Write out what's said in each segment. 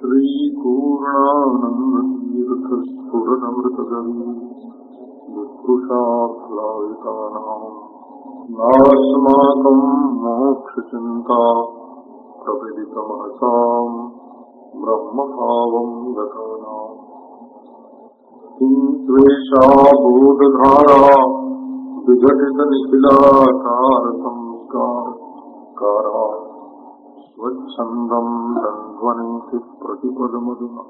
श्रीपूर्णानन्दतीर्थस्फुरनमृतगवी विपुषाफलायितानाम् नास्माकम् मोक्षचिन्ता प्रविदितमहसाम् ब्रह्मभावम् गतानाम् किम् त्वेषा स्वच्छन्दम् दन्ध्वनीति प्रतिपदमधुना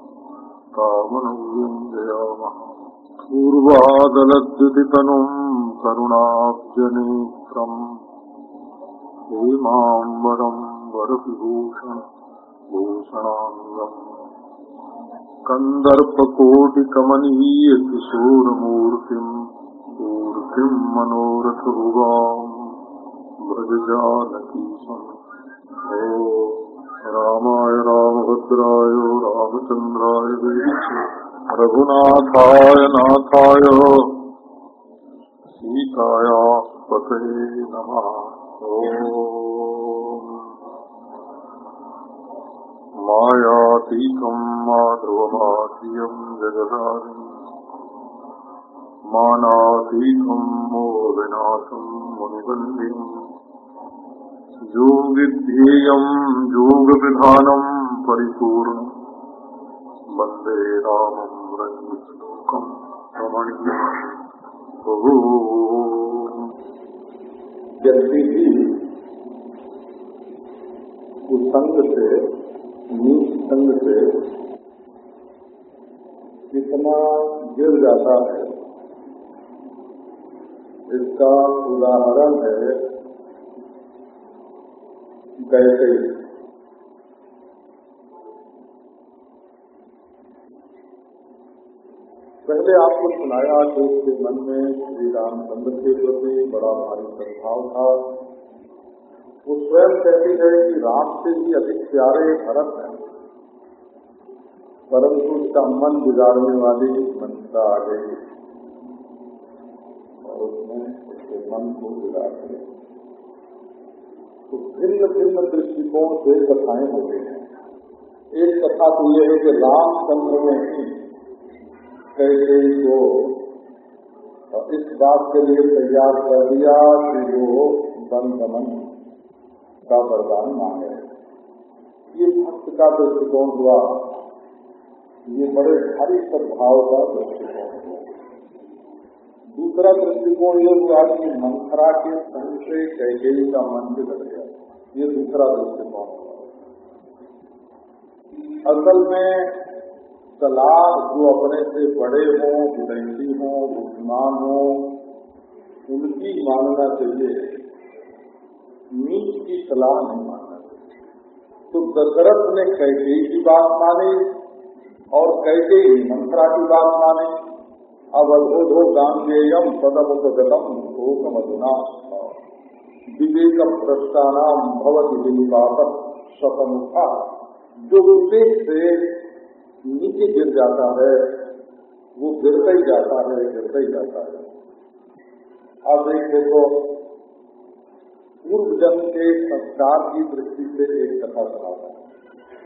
तामनव्यञ्जयामः पूर्वादलद्युतितनुम् करुणाब्जनेत्रम् हेमाम्बरम् वरविभूषण भूषणाङ्गम्। कन्दर्पकोटिकमनीयकिशोरमूर्तिम् मूर्तिम् ओ रामाय रामभद्राय रामचन्द्राय रघुनाथाय नाथाय सीताया पते नमः। मायातीतम् माधवमाधियम् जगदारिम् मानातीतम् योगिध्येयम् योगविधानम् परिपूर्णम् वंदे रामम् रञ्जितलोकम् रमणीयम् व्यक्ति भी कुसंग से नीच संग से कितना गिर जाता है। इसका उदाहरण है कैसे पहले आपको सुनाया कि उसके मन में श्री रामचंद्र के प्रति बड़ा भारी सद्भाव था। वो स्वयं कहती है कि राम से भी अधिक प्यारे भरत है। परंतु उसका मन बिगाड़ने वाली मनता आ गई। और उसने उसके मन को बिगाड़ दिया। तो भिन्न भिन्न दृष्टिकोण से कथाएँ हो गई हैं। एक कथा तो यह है कि रामचंद्र ने ही कैसे को इस बात के लिए तैयार कर दिया कि वो गमन का वरदान मांगे। ये भक्त का दृष्टिकोण हुआ। ये बड़े भारी सद्भाव का दृष्टिकोण। दूसरा दृष्टिकोण ये हुआ कि मंथरा के संग से कैकेयी का मन बिगड़ गया। ये दूसरा दृष्टिकोण असल में सलाह जो अपने से बड़े हों, विदेशी हों, बुद्धिमान हों, उनकी मानना चाहिए। नीच की सलाह नहीं मानना चाहिए। तो दशरथ ने कैके की बात मानी और कैके मंत्रा की बात मानी। अवधोधो गांगेयम पदमुपगतम शोक मधुना विवेक भ्रष्टानाम भवती विनिपात शतमुखा जो विवेक से नीचे गिर जाता है, वो गिरता ही जाता है, गिरता ही जाता है। अब एक देखो पूर्व जन्म के संस्कार की दृष्टि से एक कथा सुनाता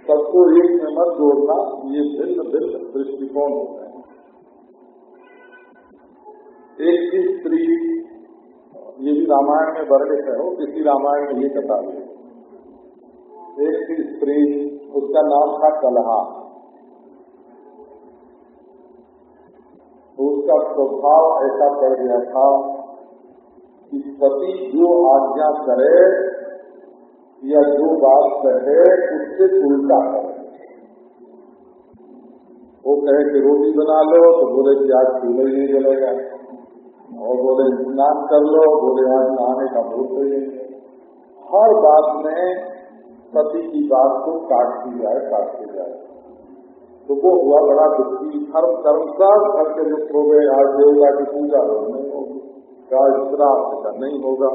सबको एक में मत जोड़ना, ये भिन्न भिन्न दृष्टिकोण होता हैं। एक ही स्त्री, ये भी रामायण में वर्णित है हो किसी रामायण में ये कथा है। एक ही स्त्री, उसका नाम था कलहा। उसका स्वभाव ऐसा पड़ गया था कि पति जो आज्ञा करे या जो बात कहे, उससे उल्टा करे। वो कहे कि रोटी बना लो तो बोले कि आज चूल्हे नहीं जलेगा। और बोले, स्नान कर लो। बोले आज नहाने का भूत हर बात में पति की बात को काटती जाए, काट काटती जाए। तो वो हुआ बड़ा दुखी। हर कर्म सब घर के दुख हो गए। आज देवता की पूजा हो, नहीं होगी। आज श्राद्ध का नहीं होगा।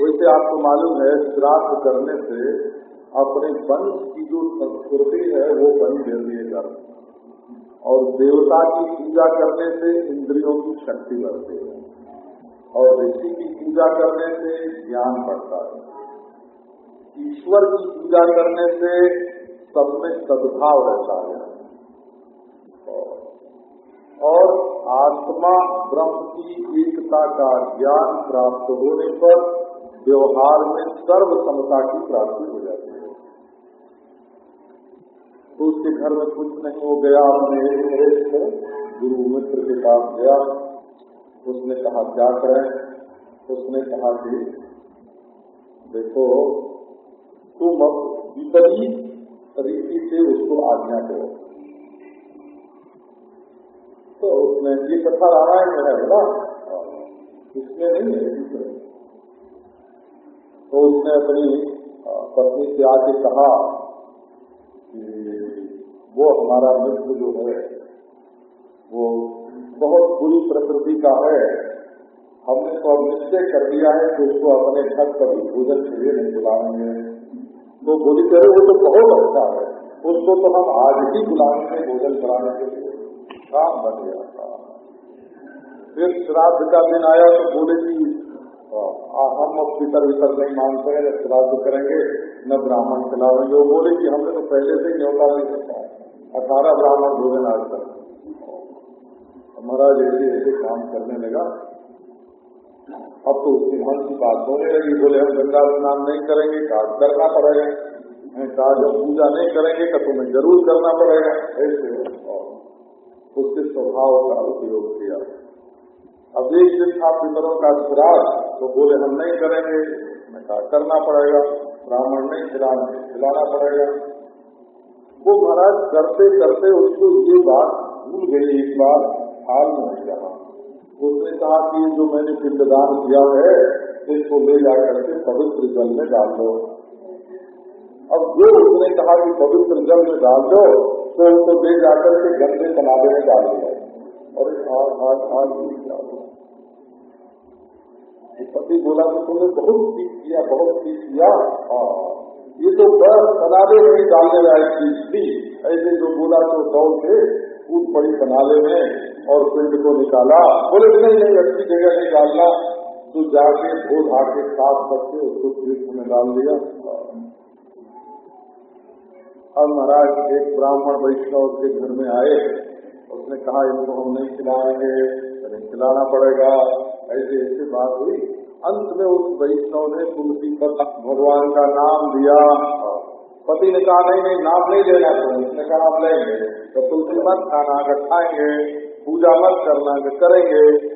वैसे आपको मालूम है, श्राद्ध करने से अपने वंश की जो संस्कृति है, वो बनी रहती है। और देवता की पूजा करने से इंद्रियों की शक्ति बढ़ती है। और ऋषि की पूजा करने से ज्ञान बढ़ता है। ईश्वर की पूजा करने से सब में सद्भाव रहता है। और आत्मा, ब्रह्म की एकता का ज्ञान प्राप्त होने पर व्यवहार में सर्व समता की प्राप्ति हो जाती है। तो उसके घर में कुछ नहीं हो गया अपने गुरु मित्र के पास गया। उसने कहा, क्या करें? उसने कहा कि, देखो, तुम अब विपरीत रीति से उसको आज्ञा करो तो उसने ये कथा रामायण में है ना इसमें नहीं है तो उसने अपनी पत्नी से आके कहा कि वो हमारा मित्र जो है, वो बहुत बुरी प्रकृति का है। हमने तो निश्चय कर दिया है कि उसको अपने घर कभी भोजन के लिए नहीं बुलाएँगे। तो बोली करे वो तो बहुत अच्छा है। उसको तो हम आज ही बुलाएँगे भोजन कराने के लिए। काम बन गया था। फिर श्राद्ध का दिन आया तो बोले कि हम अब पितर वितर नहीं मानते हैं श्राद्ध करेंगे, न ब्राह्मण खिलावेंगे वो बोले कि, हमने तो पहले से न्योता नहीं रखा अठारह ब्राह्मण भोजन आज तक। महाराज ऐसे ऐसे काम करने लगा, अब तो उसकी मन की बात होने लगी, बोले, हम गंगा स्नान नहीं करेंगे काज करना पड़ेगा। कहा जब पूजा नहीं करेंगे तो तुम्हें ज़रूर करना पड़ेगा। ऐसे उसके स्वभाव का उपयोग किया। अब एक दिन था पितरों का श्राद्ध तो बोले, हम नहीं करेंगे मैं करना पड़ेगा, ब्राह्मण नहीं खिलाना खिलाना पड़ेगा। वो महाराज करते करते उसको ये बात भूल गई एक बार, हाल में नहीं रहा उसने कहा कि जो मैंने पिंडदान किया है, इसको ले जाकर के पवित्र जल में डाल दो। अब जो उसने कहा कि पवित्र जल में डाल दो तो उसको ले जाकर के गंदे तलाबे में डाल दिया। और आज आज आज पति बोला कि तुमने बहुत ठीक किया, बहुत ठीक किया। हाँ। ये तो बस तलाबे में ही डालने लायक चीज़ थी। ऐसे जो बोला तो दौड़ के कूद पड़ी तनाले में और पिंड को निकाला। बोले, नहीं नहीं, अच्छी जगह नहीं डालना। तो जाके धो धा के साफ़ करके उसको तीर्थ में डाल दिया। अब महाराज एक ब्राह्मण वैष्णव उसके घर में आए। उसने कहा, इनको हम नहीं खिलाएँगे अरे खिलाना पड़ेगा। ऐसे ऐसे बात हुई। अंत में उस वैष्णव ने तुलसी पर भगवान का नाम दिया। पति ने कहा नहीं नहीं नाम नहीं लेना तो उसने कहा आप लेंगे। तो तुलसी मत खाना अगर खाएँगे पूजा मत करना अगर करेंगे।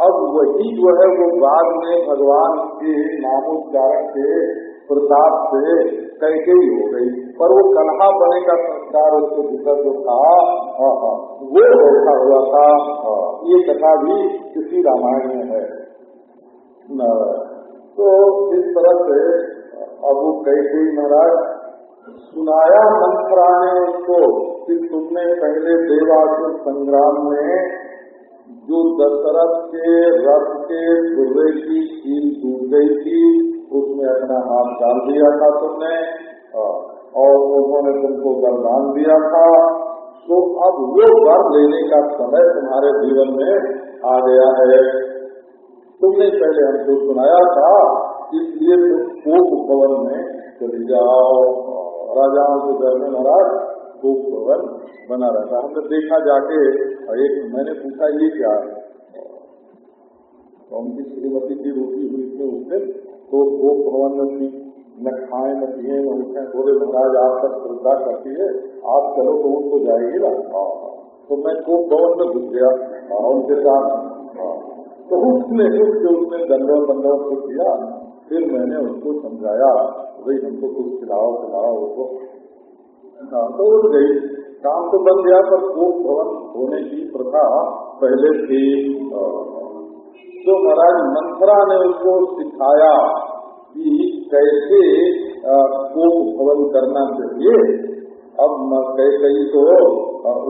अब वही जो है वो बाद में भगवान के नामोच्चारण के प्रताप से कैकेयी हो गई। पर वो कन्हा बने का संस्कार उसके भीतर जो था हाँ, हाँ, वो बैठा हुआ था। हाँ, ये कथा भी किसी रामायण में है। तो इस तरह से अब कैकेयी महाराज सुनाया मंत्रा ने उसको कि तुमने पहले देवासुर संग्राम में जो दशरथ के रथ के गुर्रे की कील टूट गई थी, उसमें अपना हाथ डाल दिया था तुमने और उन्होंने तुमको वरदान दिया था। तो अब वो वर लेने का समय तुम्हारे जीवन में आ गया है। तुमने पहले हमको सुनाया था, इसलिए तुम कोप भवन में चली जाओ। राजाओं के घर में महाराज, कोप भवन बना रहता हमने देखा जाके एक मैंने पूछा, ये क्या है? तो उनकी श्रीमती की रोटी हुई थी उस दिन तो कोप भवन में थी। न खाए, न पिए, न उठे। बोले, महाराज, आप तक श्रद्धा करती है, आप चलो तो उनको जाएगी ना हाँ। तो मैं कोप भवन में घुस गया। हाँ उनके साथ। हाँ तो उसने उसके उसने दंडव बंदव को किया, फिर मैंने उसको समझाया, भाई हमको कुछ खिलाओ खिलाओ उसको। हाँ तो उठ गई। काम तो बन गया, पर कोप भवन होने की प्रथा पहले थी। तो महाराज मंथरा ने उसको सिखाया कि कैसे कोप भवन करना चाहिए। अब कई कई तो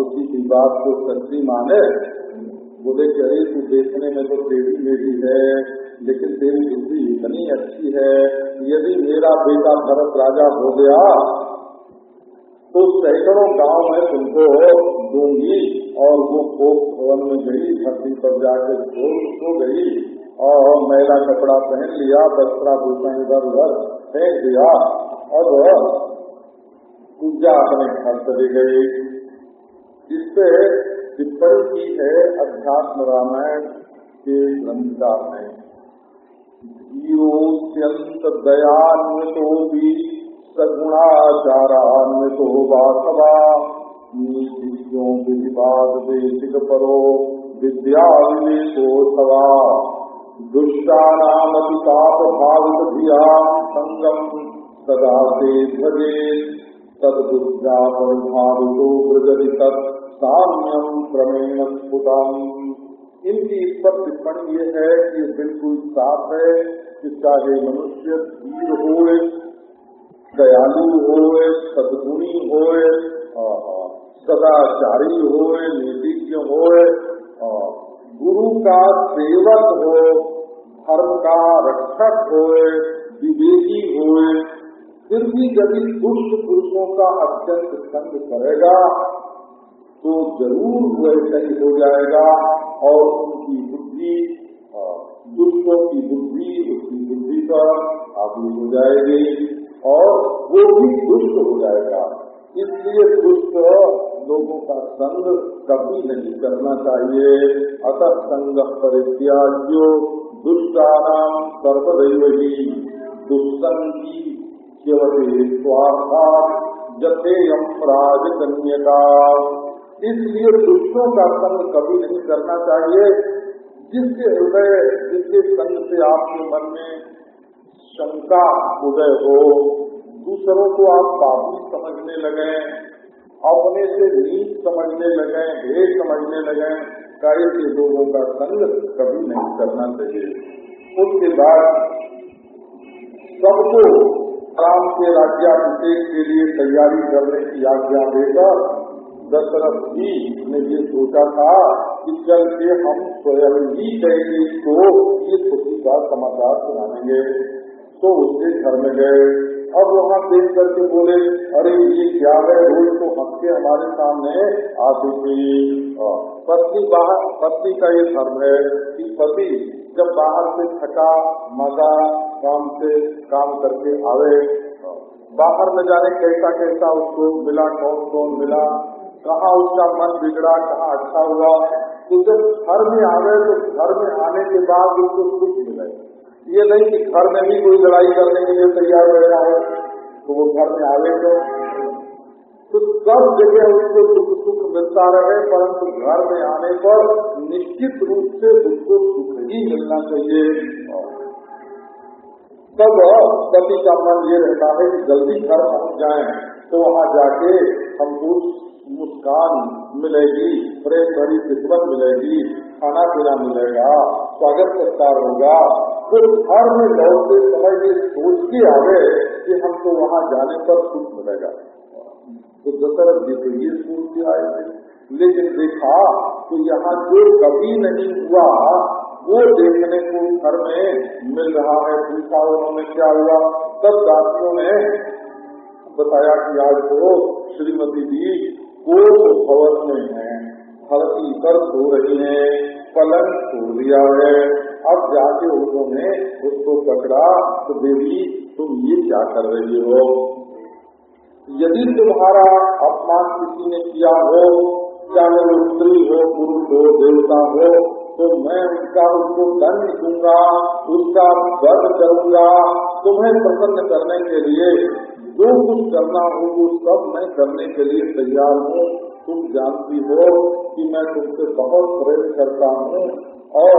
उसी की बात को सच्ची माने। बोले कि अरे तू देखने में तो तेरी मेरी है, लेकिन तेरी बुद्धि इतनी अच्छी है, यदि मेरा बेटा भरत राजा हो गया तो सैकड़ों गाँव में तुमको दूँगी, और वो कोप भवन में गई, धरती पर जाके सो गई, और मैला कपड़ा पहन लिया वस्त्रा भूषण इधर उधर फेंक दिया, अब पूजा अपने घर चले गए इस पे टिप्पणी की है अध्यात्म रामायण के ग्रंथकार ने धीरोत्यंत दयान्वितो भी सगुणाचारान्वितो वासवा। नीतिज्ञों विवाद देशिक परो विद्या विवेकोत्सवा दुष्टानामति पाप भावित धिया संगम सदा से भजे। तदुद्या परिभावितो ब्रजति तत् साम्यम क्रमेण स्फुटम इनकी इस पर टिप्पणी ये है कि बिल्कुल साफ़ है कि चाहे मनुष्य वीर हो दयालु हो सदगुणी हो सदाचारी हो नीतिज्ञ होए गुरु का सेवक हो, धर्म का रक्षक होए, विवेकी होए, फिर भी यदि दुष्ट पुरुषों का अत्यंत संग करेगा तो ज़रूर वैसा ही हो जाएगा और उनकी बुद्धि दुष्टों की बुद्धि, उसकी बुद्धि पर आदि हो जाएगी और वो भी दुष्ट हो जाएगा। इसलिए दुष्ट लोगों का संग कभी नहीं करना चाहिए। अतः संग परित्याज्यो दुष्टानाम सर्वदैव। ही दुष्संगी केवल स्वार्था जथे यमराज कन्या इसलिए दुष्टों का संग कभी नहीं करना चाहिए। जिसके हृदय, जिसके संग से आपके मन में शंका, उदय हो, दूसरों को आप पापी समझने लगे, अपने से नीच समझने लगे हे समझने लगे, कार्य के लोगों का संग कभी नहीं करना चाहिए। उसके बाद सबको राम के राज्याभिषेक के लिए तैयारी करने की आज्ञा देकर दशरथ जी ने ये सोचा था कि चल के हम स्वयं ही कहेंगे इसको, ये खुशी का समाचार सुनाएँगे। तो उसके घर में गए। अब वहाँ देख करके बोले, अरे, ये क्या है? रोज तो हंस के हमारे सामने आती थी पत्नी बाहर पत्नी का ये धर्म है कि पति जब बाहर से थका, मज़ा, काम से काम करके आवे बाहर में जाने कैसा कैसा उसको मिला कौन कौन मिला कहाँ, उसका मन बिगड़ा, कहाँ अच्छा हुआ। तो जब घर में आवे तो घर में आने के बाद उसको सुख मिले। ये नहीं कि घर में भी कोई लड़ाई करने के लिए तैयार बैठा है तो वो घर में आवे तो। तो सब जगह उसको सुख सुख मिलता रहे, परंतु घर में आने पर निश्चित रूप से उसको सुख ही मिलना चाहिए। तब पति का मन ये रहता है कि जल्दी घर पहुँच जाए तो वहाँ जाके हमको मुस्कान मिलेगी, प्रेम भरी खिदमत मिलेगी, खाना पीना मिलेगा, स्वागत सत्कार होगा फिर घर में लौटते समय ये सोच के आवे कि हमको वहाँ जाने पर सुख मिलेगा। तो दशरथ जी तो ये सोच के आए थे। लेकिन देखा तो यहाँ जो कभी नहीं हुआ, वो देखने को घर में मिल रहा है। पूछा उन्होंने क्या हुआ? तब दासियों ने बताया कि आज तो श्रीमती जी कोट भवन में है हल्की पर सो रही है पलंग छोड़ दिया है अब जाके उन्होंने उसको पकड़ा तो देवी तुम ये क्या कर रही हो? यदि तुम्हारा अपमान किसी ने किया हो, चाहे वो स्त्री हो, पुरुष हो, देवता हो तो मैं उसका उसको दंड दूँगा, उसका दर्द करूँगा। तुम्हें प्रसन्न करने के लिए जो कुछ करना हो, वो सब मैं करने के लिए तैयार हूँ। तुम जानती हो कि मैं तुमसे बहुत प्रेम करता हूँ और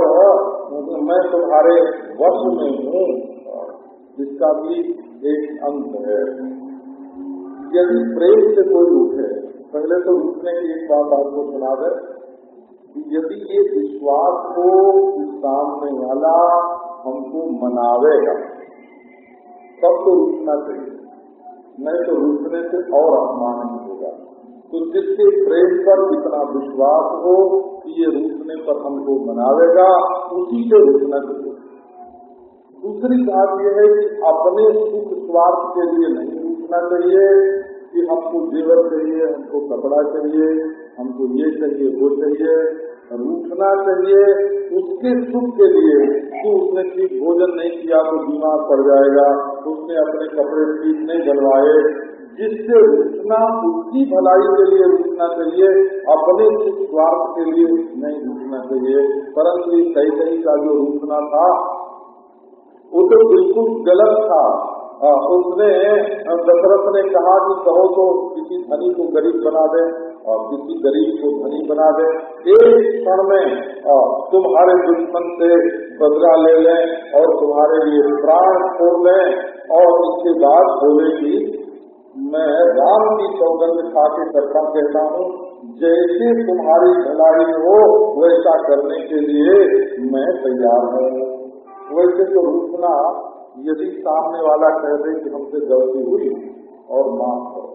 मैं तुम्हारे वश में हूँ, जिसका भी एक अंत है। यदि प्रेम से कोई उठे, पहले तो उठने की एक बात आपको सुना दे यदि ये विश्वास कि सामने वाला हमको मनावेगा, तब तो रुकना चाहिए। नहीं तो रुकने से और अपमान नहीं होगा। तो जिसके प्रेम पर इतना विश्वास हो कि ये रुकने पर हमको मनावेगा, उसी से रुकना चाहिए दूसरी बात यह है कि अपने सुख स्वार्थ के लिए नहीं रुकना चाहिए, कि हमको जेवर चाहिए, हमको कपड़ा चाहिए, हमको ये चाहिए, वो चाहिए। रूठना चाहिए उसके सुख के लिए। कि उसने ठीक भोजन नहीं किया तो बीमार पड़ जाएगा। उसने अपने कपड़े ठीक नहीं बनवाए जिससे रुकना उसकी भलाई के लिए रुकना चाहिए अपने स्वार्थ के लिए नहीं रुकना चाहिए। परंतु कई कई का जो रुकना था वो तो बिल्कुल गलत था। आ, उसने दशरथ ने कहा कि कहो तो किसी धनी को गरीब बना दे। और किसी गरीब को धनी बना दे। एक क्षण में तुम्हारे दुश्मन से बदला ले लें और तुम्हारे लिए प्राण छोड़ लें और उसके बाद बोले बोलेगी मैं राम की सौगंध खा के करता कहता हूँ। जैसे तुम्हारी भलाई हो, वैसा करने के लिए मैं तैयार हूँ। वैसे तो रुकना यदि सामने वाला कह दे कि हमसे गलती हुई, और माफ़ करो।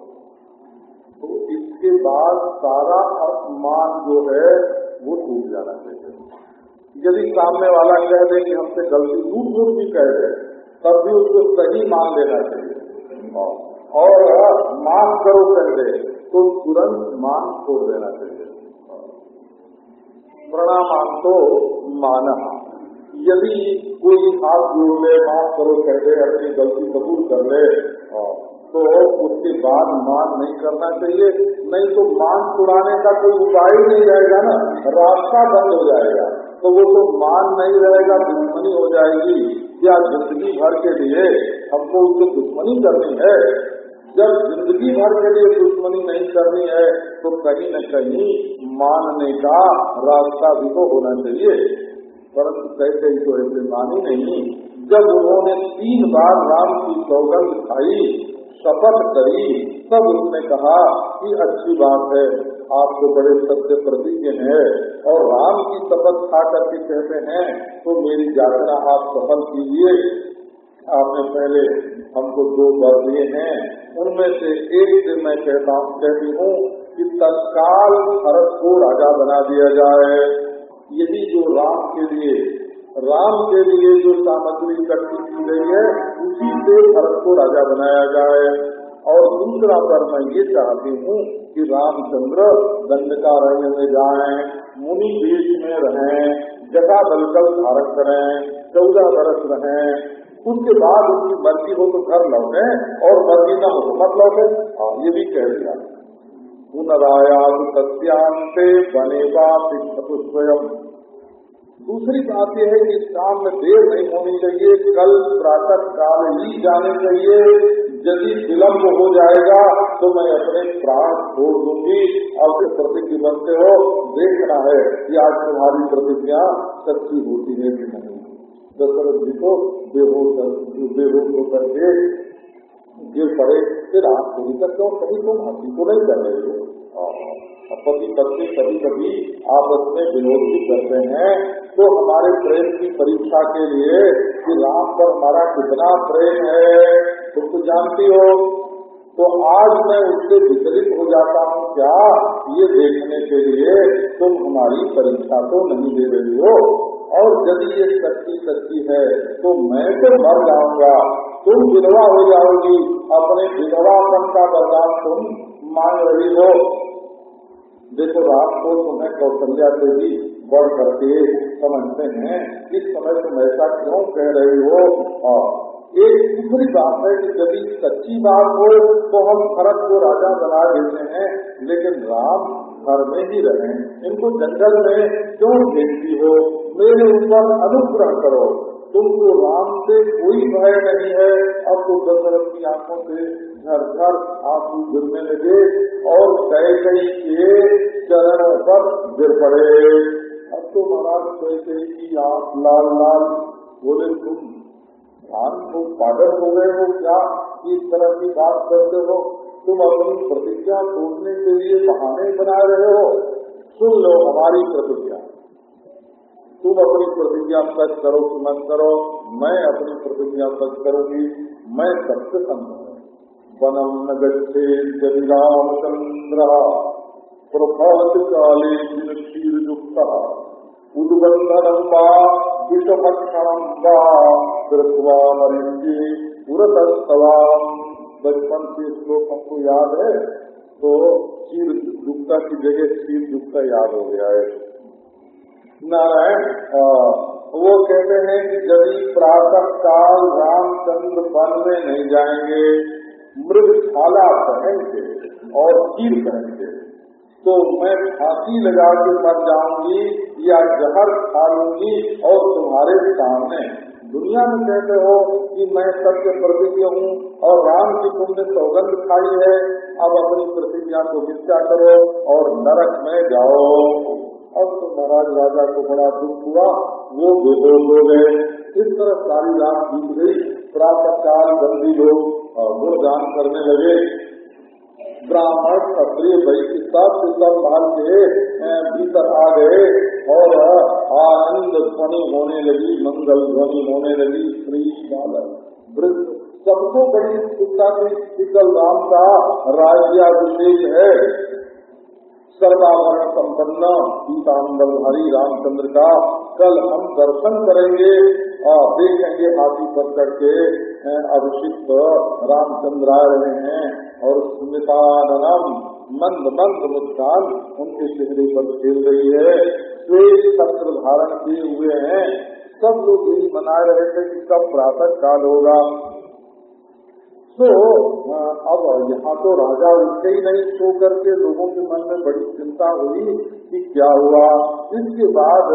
तो इसके बाद सारा अपमान जो है, वो टूट जाना चाहिए। यदि सामने वाला कह दे कि हमसे गलती दूर दूर भी कह दे, तब भी उसको सही मान लेना चाहिए। और माफ़ करो कह दे तो तुरंत मान छोड़ देना चाहिए। प्रणाम तो माना। यदि कोई हाथ जोड़ ले, माफ़ करो, कह दे, अपनी गलती कबूल कर ले तो उसके बाद मान नहीं करना चाहिए। नहीं तो मान छुड़ाने का कोई उपाय ही नहीं रहेगा ना। रास्ता बंद हो जाएगा। तो वो तो मान नहीं रहेगा, दुश्मनी हो जाएगी। या ज़िंदगी भर के लिए हमको उससे दुश्मनी करनी है। जब ज़िंदगी भर के लिए दुश्मनी नहीं करनी है तो कहीं न कहीं मानने का रास्ता भी तो होना चाहिए। परंतु कहते ही तो ऐसे मानी नहीं। जब उन्होंने तीन बार राम की सौगंध खाई शपथ करी। तब उसने कहा कि अच्छी बात है, आप तो बड़े सत्य प्रतिज्ञ हैं और राम की शपथ खा करके कहते हैं तो मेरी यात्रा आप सफल कीजिए। आपने पहले हमको दो बर दिए हैं, उनमें से एक से मैं कहता हूँ, कहती हूँ कि तत्काल भारत को राजा बना दिया जाए। यही जो राम के लिए राम के लिए जो सामग्री इकट्ठी की गई है उसी से भरत को राजा बनाया जाए। और दूसरा पर मैं ये चाहती हूँ कि रामचंद्र दंडकारण्य में जाए मुनि देश में रहें, जटा बलकल धारण करें चौदह बरस रहें। उसके बाद उनकी मर्ज़ी हो तो घर लौटे और मर्ज़ी न हो तो मत लौटे। हाँ ये भी कह दिया। पुनरायाम सत्यांते बनेगा स्वयं। दूसरी बात यह है कि इस काम में देर नहीं होनी चाहिए, कल प्रातः काल ही जाने चाहिए। यदि विलम्ब हो जाएगा तो मैं अपने प्राण छोड़ दूँगी। आपके प्रतिज्ञ बनते हो, देखना है कि आज तुम्हारी प्रतिज्ञा सच्ची होती है कि नहीं। दशरथ जी को बेहोश बेहोश होकर के गिर पड़े। फिर आप पूरी करते हो कहीं तुम हँसी को नहीं कर रहे हो, पति पत्नी कभी कभी आपस में विरोध भी करते हैं। तो हमारे प्रेम की परीक्षा के लिए कि राम पर हमारा कितना प्रेम है, तुम तो जानती हो। तो आज मैं उससे विचलित हो जाता हूँ, क्या? ये देखने के लिए तुम हमारी परीक्षा तो नहीं दे रही हो। और यदि ये सच्ची सच्ची है तो मैं तो मर जाऊँगा। तुम विधवा हो जाओगी, अपने विधवापन का बदलाव तुम मांग रही हो। देखो रात को तुम्हें कौशल्या देवी बढ़ करके समझते हैं, इस समय तुम ऐसा क्यों कह रहे हो? और एक दूसरी बात है कि यदि सच्ची बात हो तो हम भरत को राजा बना देते हैं, लेकिन राम घर में ही रहे। इनको जंगल में क्यों भेजती हो? मेरे ऊपर अनुग्रह करो। तुमको राम से कोई भय नहीं है। अब तो दशरथ की आँखों से घर घर आँसू गिरने लगे और कई कई के चरण पर गिर पड़े। अब तो महाराज कैसे की आप लाल लाल बोले, तुम ध्यान को पागल हो गए हो क्या? इस तरह की बात करते हो? तुम अपनी प्रतिज्ञा तोड़ने के लिए बहाने बना रहे हो। सुन लो हमारी प्रतिज्ञा। तुम अपनी प्रतिज्ञा सच करो कि मत करो। मैं अपनी प्रतिज्ञा सच करूँगी। मैं सबसे संत हूँ। वनम न गच्छे यदि रामचंद्र प्रभात काले बचपन के श्लोक हमको याद है तो क्षीर युक्ता की जगह क्षीर युक्ता याद हो गया है। नारायण वो कहते हैं कि यदि प्रातः काल रामचंद्र वन में नहीं जाएँगे, मृगशाला पहन के और चीर पहन के तो मैं फांसी लगा के मर जाऊँगी या जहर खा लूँगी और तुम्हारे सामने। दुनिया में कहते हो कि मैं सत्य प्रतिज्ञ हूँ और राम की तुमने सौगंध खाई है। अब अपनी प्रतिज्ञा को मिथ्या करो और नरक में जाओ। अब तो महाराज राजा को बड़ा दुख हुआ। वो बेहोश हो गए। इस तरह सारी रात बीत गई। प्रातः काल बंदी लोग गुणगान करने लगे। ब्राह्मण क्षत्रिय वैश्य सब सब भाल के भीतर आ गए और आनंद ध्वनि होने लगी, मंगल ध्वनि होने लगी, श्री बालक। वृद्ध सबको बड़ी उत्सुकता की शीतल राम का राज्याभिषेक है। सर्वाभरण संपन्न हरि रामचंद्र का, कल हम दर्शन करेंगे और देखेंगे हाथी पर करके अभिषिक्त रामचंद्र आ रहे हैं, और स्मृतानम मंद मंद मुस्कान उनके चेहरे पर खेल रही है श्वेत शस्त्र धारण किए हुए हैं, सब लोग यही मना रहे थे कि कब प्रातः काल होगा। तो अब यहाँ तो राजा उठे ही नहीं, सो करके लोगों के मन में बड़ी चिंता हुई कि क्या हुआ। इसके बाद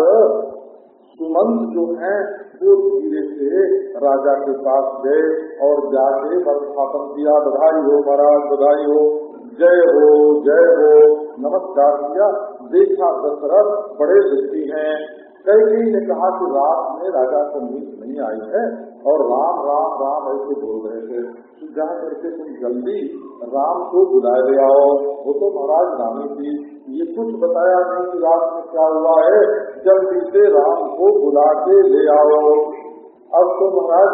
सुमंत जो है, वो धीरे से राजा के पास गए और जाके वर्षापन किया। बधाई हो महाराज, बधाई हो। जय हो जय हो। नमस्कार किया। देखा दशरथ बड़े दुखी हैं। कई ने कहा कि रात में राजा को नींद नहीं आई है और राम राम राम ऐसे बोल रहे थे। जा करके तुम जल्दी राम को बुलाए ले आओ। वो तो महाराज रानी थी। ये कुछ बताया नहीं कि रात में क्या हुआ है। जल्दी से राम को बुला के ले आओ। अब तो महाराज,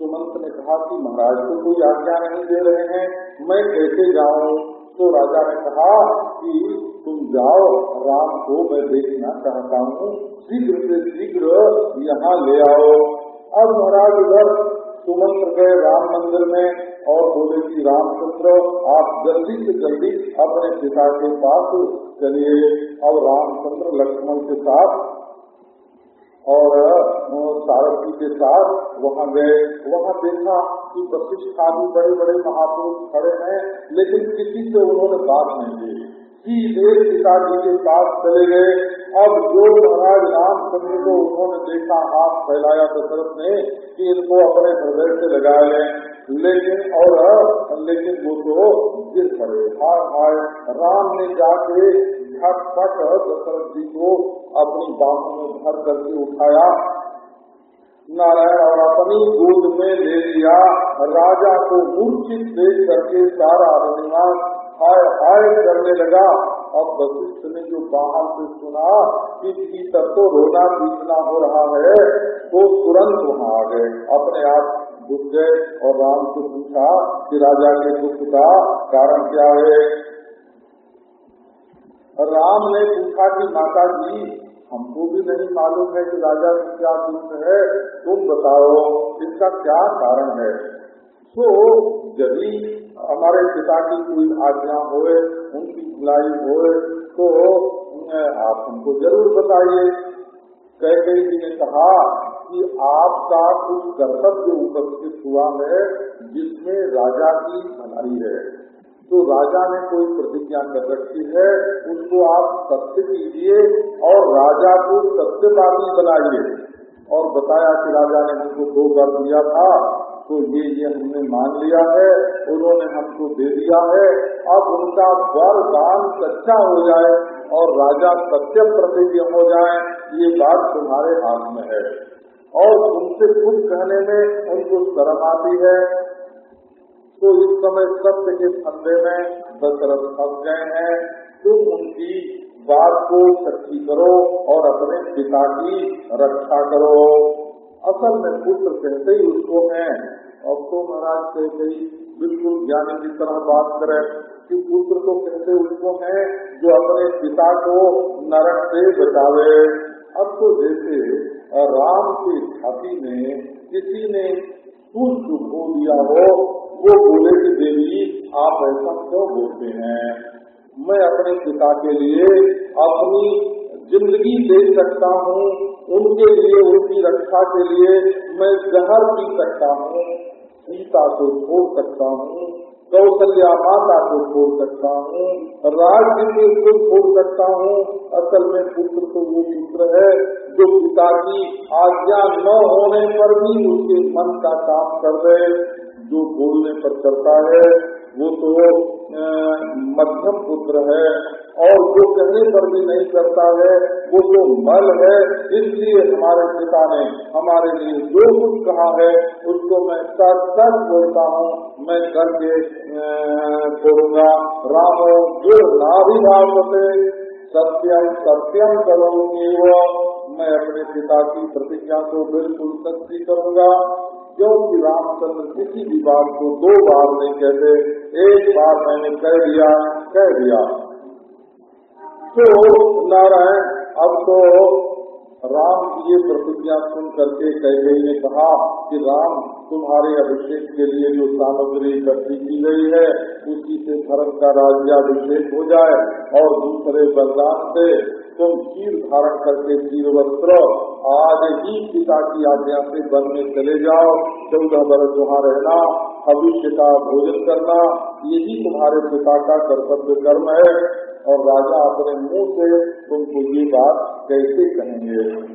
सुमंत ने कहा कि महाराज को कोई आज्ञा नहीं दे रहे हैं। मैं कैसे जाऊँ? तो राजा ने कहा कि तुम जाओ, राम को मैं देखना चाहता हूँ। शीघ्र से शीघ्र यहाँ ले आओ। अब महाराज उधर सुमंत्र गए राम मंदिर में और बोले कि रामचंद्र, आप जल्दी से जल्दी अपने पिता के पास चलिए। अब रामचंद्र लक्ष्मण के साथ और सारथी के साथ वहाँ गए। वहाँ देखा कि आदि बड़े बड़े महापुरुष खड़े हैं, लेकिन किसी से उन्होंने बात नहीं की। सीधे पिताजी के पास चले गए। अब जो महाराज रामचंद्र को उन्होंने देखा, हाथ फैलाया दशरथ ने कि इनको अपने हृदय से लगा लें। लेकिन और, लेकिन वो तो गिर पड़े। हाय हाय, राम ने जाके झटपट दशरथ जी को अपनी बाहों में भर करके उठाया। नारायण और अपनी गोद में ले लिया। राजा को मूर्छित देख करके सारा अभिनिवास हाय हाय करने लगा। अब वशिष्ठ ने जो बाहर से सुना कि भीतर तो रोना पीटना हो रहा है तो तुरंत वहाँ आ गए। अपने आप दुख गए और राम से पूछा कि राजा के दुख का कारण क्या है? राम ने पूछा कि माता जी, हमको भी नहीं मालूम है कि राजा में क्या दुख है। तुम बताओ, इसका क्या कारण है? तो यदि हमारे पिता की कोई आज्ञा होए, उनकी बुलाई होए तो आप हमको ज़रूर बताइए। कह गई जी ने कहा कि आपका कुछ कर्तव्य उपस्थित हुआ है, जिसमें राजा की भलाई है। तो राजा ने कोई प्रतिज्ञा कर रखी है, उसको आप सत्य कीजिए और राजा को सत्यवादी बनाइए। और बताया कि राजा ने हमको दो बार दिया था तो ये ये हमने मान लिया है, उन्होंने हमको दे दिया है। अब उनका बल दान सच्चा हो जाए और राजा सत्य प्रतिज्ञ हो जाए, ये बात तुम्हारे हाथ में है। और उनसे खुद कहने में उनको शर्म आती है। तो इस समय सत्य के फंदे में दशरथ फंस गए हैं। तुम उनकी बात को सच्ची करो और अपने पिता की रक्षा करो। असल में पुत्र कहते ही उसको है। और तो महाराज कहते ही, बिल्कुल ज्ञानी की तरह बात करे कि पुत्र तो कहते उसको है जो अपने पिता को नरक से बचावे। अब तो जैसे राम की छाती में किसी ने पुष्प खो दिया हो, वो बोले कि देवी, आप ऐसा क्यों बोलते हैं? मैं अपने पिता के लिए अपनी ज़िंदगी दे सकता हूँ उनके लिए, उनकी रक्षा के लिए मैं जहर पी सकता हूँ, सीता को छोड़ सकता हूँ, कौशल्या माता को छोड़ सकता हूँ राज्य को छोड़ सकता हूँ। असल में पुत्र तो वो पुत्र है जो पिता की आज्ञा न होने पर भी उसके मन का काम कर रहे जो बोलने पर करता है, वो तो मध्यम पुत्र है और जो कहने पर भी नहीं करता है, वो तो मल है। इसलिए हमारे पिता ने हमारे लिए जो कुछ कहा है, उसको मैं सच सच बोलता हूँ। मैं करके छोड़ूँगा रामो, जो नाभिभावते सत्यम सत्यम करूँगी वो मैं अपने पिता की प्रतिज्ञा को बिल्कुल सच्ची करूँगा। क्योंकि रामचंद्र किसी भी बात को दो बार नहीं कहते, एक बार मैंने कह दिया कह दिया। तो नारायण, अब तो राम की ये प्रतिज्ञा सुन करके कह ने कहा कि राम तुम्हारे अभिषेक के लिए जो सामग्री इकट्ठी की गई है, उसी से धर्म का राज्याभिषेक हो जाए और दूसरे बलदान से तुम चीर धारण करके चीर वस्त्र आज ही पिता की आज्ञा से वन में चले जाओ। चौदह बरस वहाँ रहना, भविष्य का भोजन करना, यही तुम्हारे पिता का कर्तव्य कर्म है। और राजा अपने मुँह से तुमको ये बात कैसे कहेंगे?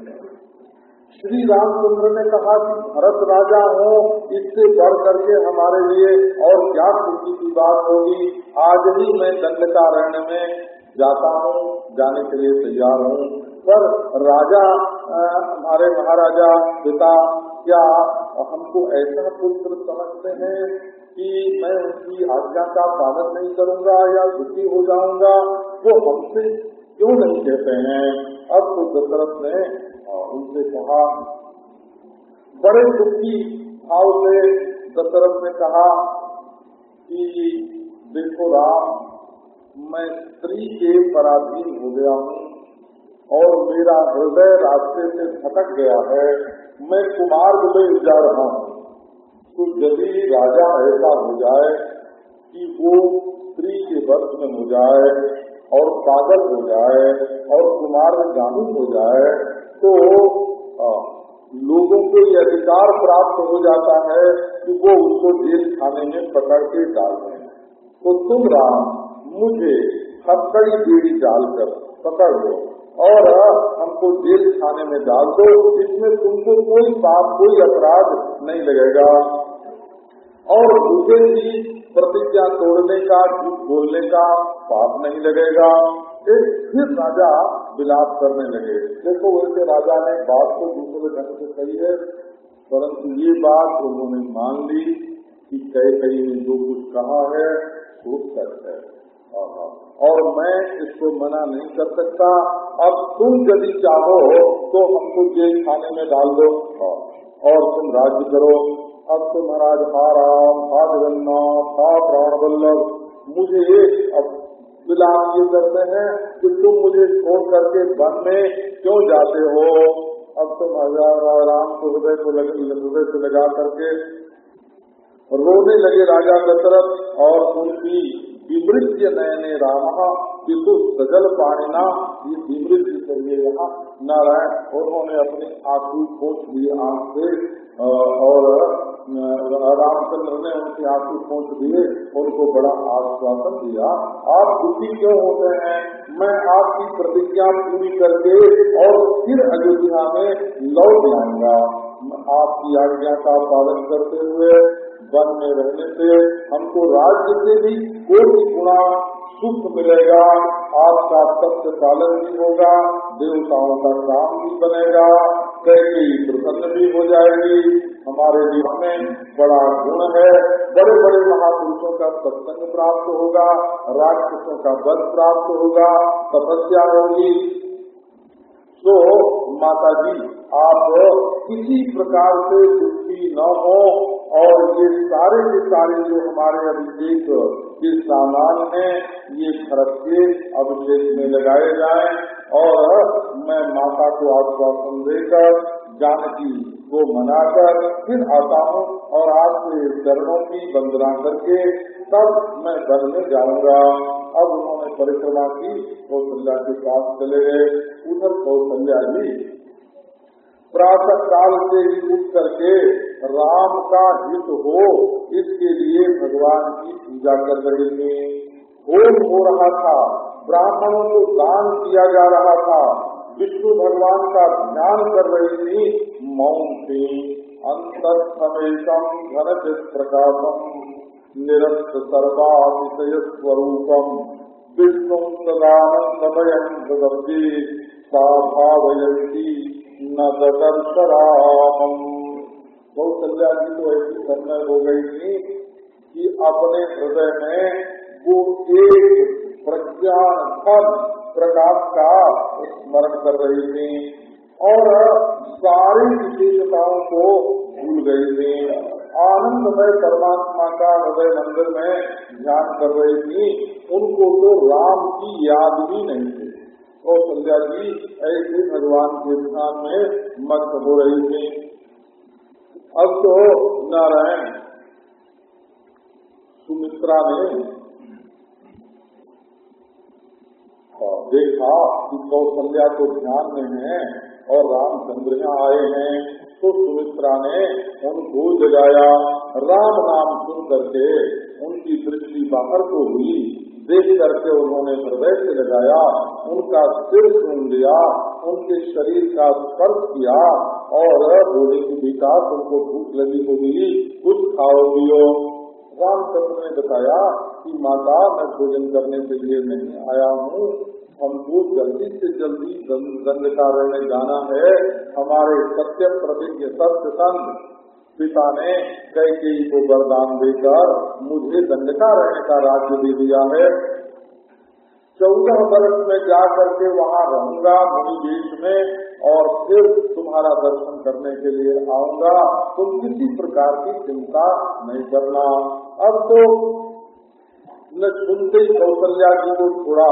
श्री रामचंद्र ने कहा कि भरत राजा हो, इससे बढ़ करके हमारे लिए और क्या खुशी की बात होगी? आज ही मैं दंडकारण्य में जाता हूँ, जाने के लिए तैयार हूँ। पर राजा हमारे महाराजा पिता, क्या हमको ऐसा पुत्र समझते हैं कि मैं उनकी आज्ञा का पालन नहीं करूँगा या दुखी हो जाऊँगा? वो हमसे क्यों नहीं कहते हैं? अब तो दशरथ ने उनसे कहा, बड़े दुखी भाव से दशरथ ने कहा कि देखो राम मैं स्त्री के पराधीन हो गया हूँ और मेरा हृदय रास्ते से भटक गया है। मैं कुमार में जा रहा हूँ। तो यदि राजा ऐसा हो जाए कि वो स्त्री के वर्ष में हो जाए और पागल हो जाए और कुमार गामी हो जाए तो आ, लोगों को ये अधिकार प्राप्त हो जाता है कि वो उसको जेल खाने में पकड़ के डाल दें। तो तुम राम मुझे हथकड़ी बेड़ी डालकर पकड़ लो और हमको जेल खाने में डाल दो इसमें तुमको कोई पाप, कोई अपराध नहीं लगेगा। और मुझे भी प्रतिज्ञा तोड़ने का, झूठ बोलने का पाप नहीं लगेगा। एक फिर राजा विलाप करने लगे। देखो, वैसे राजा ने बात को दूसरे ढंग से कही है, परंतु ये बात उन्होंने मान ली कि कई कई ने जो कुछ कहा है, वो सच है। और मैं इसको मना नहीं कर सकता। अब तुम यदि चाहो तो हमको जेल खाने में डाल दो। और तुम राज्य करो। अब तो महाराज, हा राम, हा जगन्नाथ, हा प्राण बल्लभ मुझे अब विलाप ये करते हैं कि तुम मुझे छोड़ करके वन में क्यों जाते हो? अब तो महाराज राम को हृदय को हृदय से लगा करके रोने लगे राजा दशरथ और उनकी विमृत्य नयने राम पितु सजल पाणिना ये विमृत्य चाहिए यहाँ। नारायण उन्होंने अपने आँसू खोज दिए आँख से और रामचंद्र ने उनके आँसू खोज दिए उनको बड़ा आश्वासन दिया। आप दुखी क्यों होते हैं? मैं आपकी प्रतिज्ञा पूरी करके और फिर अयोध्या में लौट आऊँगा। आपकी आज्ञा का पालन करते हुए वन में रहने से हमको राज्य से भी कोई गुणा सुख मिलेगा। आपका सत्य पालन भी होगा, देवताओं का काम भी बनेगा, कैसे प्रसन्न भी हो जाएगी। हमारे जीवन में बड़ा गुण है बड़े बड़े महापुरुषों का सत्संग प्राप्त होगा, राक्षसों का बल प्राप्त होगा, तपस्या होगी तो माता जी आप किसी प्रकार से दुखी न हो और ये सारे के सारे जो हमारे अभिषेक के सामान हैं, ये खरब के अभिषेक में लगाए जाए और मैं माता को आश्वासन देकर जानकी को मनाकर फिर आता हूँ और आपके चरणों की वंदना करके तब मैं घर में जाऊँगा। अब उन्होंने परिक्रमा की कौशल्या के पास चले गए। उधर कौशल्या जी प्रातः काल से ही उठ करके राम का हित हो, इसके लिए भगवान की पूजा कर रहे थे। होम हो रहा था, ब्राह्मणों को दान किया जा रहा था। विष्णु भगवान का ध्यान कर रही थी, मौन से। अंतस्थमेशम घन प्रकाशम निरस्त सर्वातिशय स्वरूपम विष्णु जी तो ऐसी हो गई थी कि अपने हृदय में वो एक प्रज्ञान फल प्रकाश का स्मरण कर रही थी और सारी विशेषताओं को भूल गई थी। आनंदमय परमात्मा का हृदय मंदिर में ध्यान कर रही थी, उनको तो राम की याद भी नहीं थी। और संध्या जी, ऐसे भगवान के ध्यान में मस्त हो रही थी। अब तो नारायण, सुमित्रा ने देखा कि कौशल्या तो ध्यान में है और रामचंद्र आए हैं। तो सुमित्रा ने उनको जगाया राम नाम सुन करके उनकी दृष्टि बाहर को हुई। देख करके उन्होंने हृदय से लगाया, उनका सिर सुन लिया, उनके शरीर का स्पर्श किया और बोले की विकास उनको भूख लगी होगी, कुछ खाओ पियो। रामचंद्र ने बताया कि माता, मैं भोजन करने के लिए नहीं आया हूँ। हमको जल्दी से जल्दी दंडकारण्य जाना है। हमारे सत्य प्रतिज्ञ, सत्य संत पिता ने कैके को वरदान देकर मुझे दंडकारण्य का राज्य दे दिया है। चौदह वर्ष में जा करके वहाँ रहूँगा मुनि देश में और फिर तुम्हारा दर्शन करने के लिए आऊँगा। तुम किसी प्रकार की चिंता नहीं करना। अब तो न सुनते ही कौशल्या जी को थोड़ा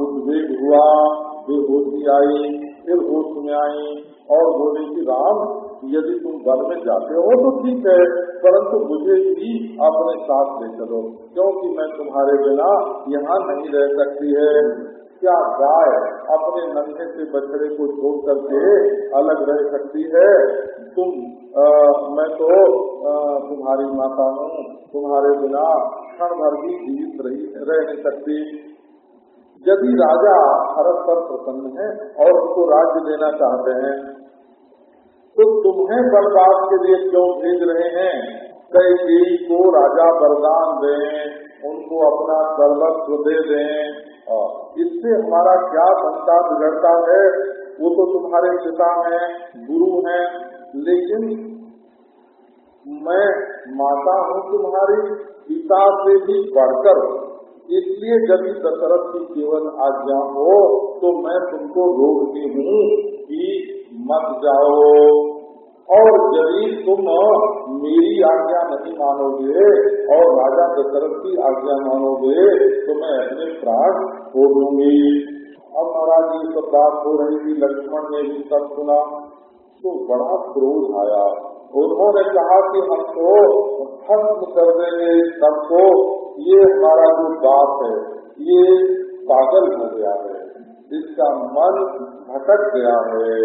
उद्वेग हुआ। बेहोशी आई, फिर होश में आई और बोले की, राम, यदि तुम घर में जाते हो तो ठीक है, परंतु मुझे भी अपने साथ ले चलो, क्योंकि मैं तुम्हारे बिना यहाँ नहीं रह सकती है। क्या गाय अपने नन्हे से बछड़े को छोड़ करके अलग रह सकती है? तुम आ, मैं तो आ, तुम्हारी माता हूँ तुम्हारे बिना क्षण भर भी जीवित रही रह नहीं सकती। यदि राजा भरत पर प्रसन्न है और उनको राज्य देना चाहते हैं तो तुम्हें बर्बाद के लिए क्यों भेज रहे हैं? कई देवी को राजा वरदान दें उनको अपना सर्वस्व दे दें। इससे हमारा क्या संस्था बिगड़ता है, वो तो तुम्हारे पिता हैं, गुरु हैं, लेकिन मैं माता हूँ तुम्हारी, पिता से भी बढ़कर। इसलिए जब दशरथ की केवल आज्ञा हो तो मैं तुमको रोकती हूँ कि मत जाओ। और यदि तुम मेरी आज्ञा नहीं मानोगे और राजा दशरथ की आज्ञा मानोगे तो मैं अपने प्राण खो दूँगी अब महाराज, ये सब बात हो रही थी, लक्ष्मण ने भी सब सुना तो बड़ा क्रोध आया। उन्होंने कहा कि हमको खत्म कर देंगे, सबको। ये हमारा जो बात है, ये पागल हो गया है इसका मन भटक गया है।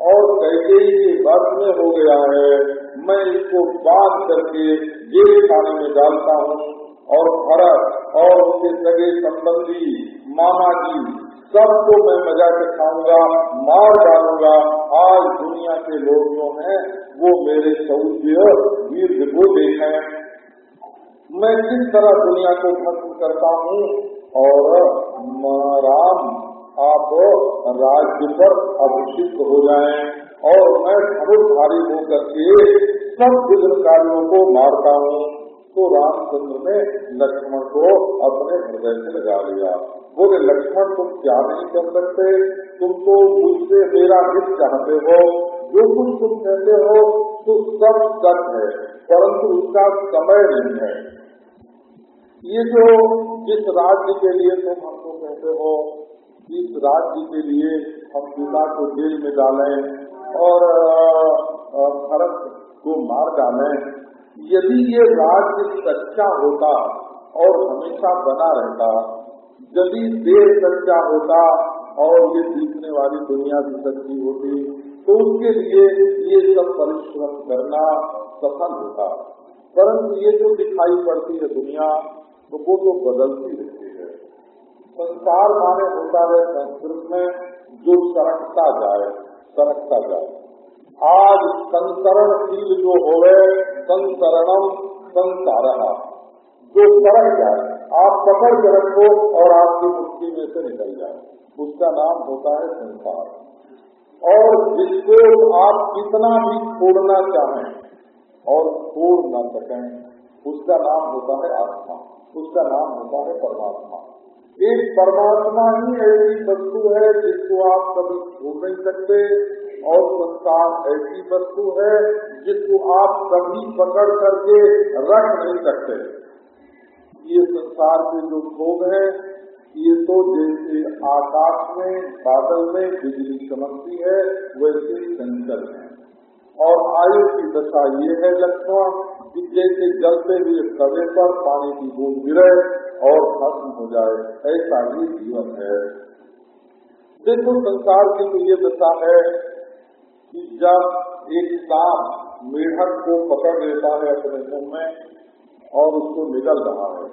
और कैसे के वर्ष में हो गया है, मैं इसको बात करके जेल खाने में डालता हूँ। और भरत और उसके सगे संबंधी, मामा जी, सबको मैं मज़ा के खाऊँगा मार डालूँगा। आज दुनिया के लोग जो हैं, वो मेरे शौर्य वीर को देखें मैं किस तरह दुनिया को खत्म करता हूँ? और राम आप राज्य पर अभिषिक्त हो जाएँ और मैं धनुर्धारी होकर के सब विघ्न कार्यों को मारता हूँ। तो रामचंद्र ने लक्ष्मण को अपने हृदय से लगा लिया। बोले, लक्ष्मण, तुम क्या नहीं कर सकते? तुम तो मुझसे मेरा हित चाहते हो। जो कुछ तुम कहते हो तो सब सच है, परंतु उसका समय नहीं है। ये जो जिस राज्य के लिए तुम हमको कहते हो इस राज्य के लिए हम पिता को जेल में डालें और भरत को मार डालें। यदि ये राज्य सच्चा होता और हमेशा बना रहता, यदि देश सच्चा होता और ये दिखने वाली दुनिया भी सच्ची होती तो उसके लिए ये सब परिश्रम करना सफल होता। परंतु ये जो दिखाई पड़ती है दुनिया तो वो तो बदलती है संसार माने होता है, संस्कृत में जो सरकता जाए सरकता जाए। आज संसरणशील जो होवे संसरणम संसार। जो सरक जाए, आप पकड़ के रखो और आपकी मुक्ति में से निकल जाए। उसका नाम होता है संसार। और जिसको आप कितना भी छोड़ना चाहें और छोड़ न सकें, उसका नाम होता है आत्मा। उसका नाम होता है परमात्मा। एक परमात्मा ही ऐसी वस्तु है जिसको आप कभी छोड़ नहीं सकते, और संसार ऐसी वस्तु है जिसको आप कभी पकड़ करके रख नहीं सकते। ये संसार के जो भोग है, ये तो जैसे आकाश में, बादल में बिजली चमकती है, वैसे चंचल है। और आयु की दशा ये है लक्ष्मण कि जैसे जलते हुए तवे पर पानी की बूंद गिरे और खत्म हो जाए, ऐसा ही जीवन है। देखो, संसार की तो ये दशा है कि जब एक सांप मेढक को पकड़ लेता है अपने मुँह में और उसको निकल रहा है।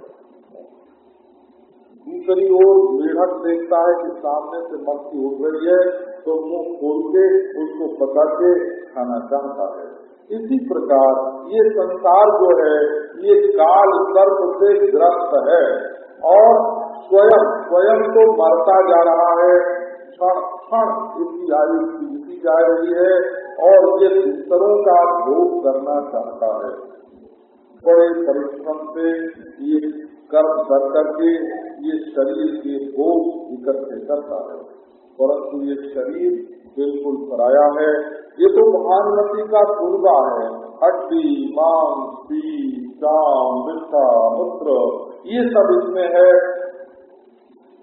दूसरी ओर मेढक देखता है कि सामने से मक्खी उड़ रही है तो मुँह खोल के उसको पकड़ के खाना चाहता है। इसी प्रकार ये संसार जो है, ये काल सर्प से ग्रस्त है और स्वयं स्वयं तो मरता जा रहा है। क्षण क्षण इसकी आयु बीती जा रही है और ये बिस्तरों का भोग करना चाहता है। बड़े परिश्रम से ये कर्म कर करके ये शरीर के बोझ इकट्ठे करता है। परंतु ये शरीर बिल्कुल पराया है ये तो महानमती का पूर्वा है। हड्डी, मांस पी शाम विस्ता मूत्र, ये सब इसमें है।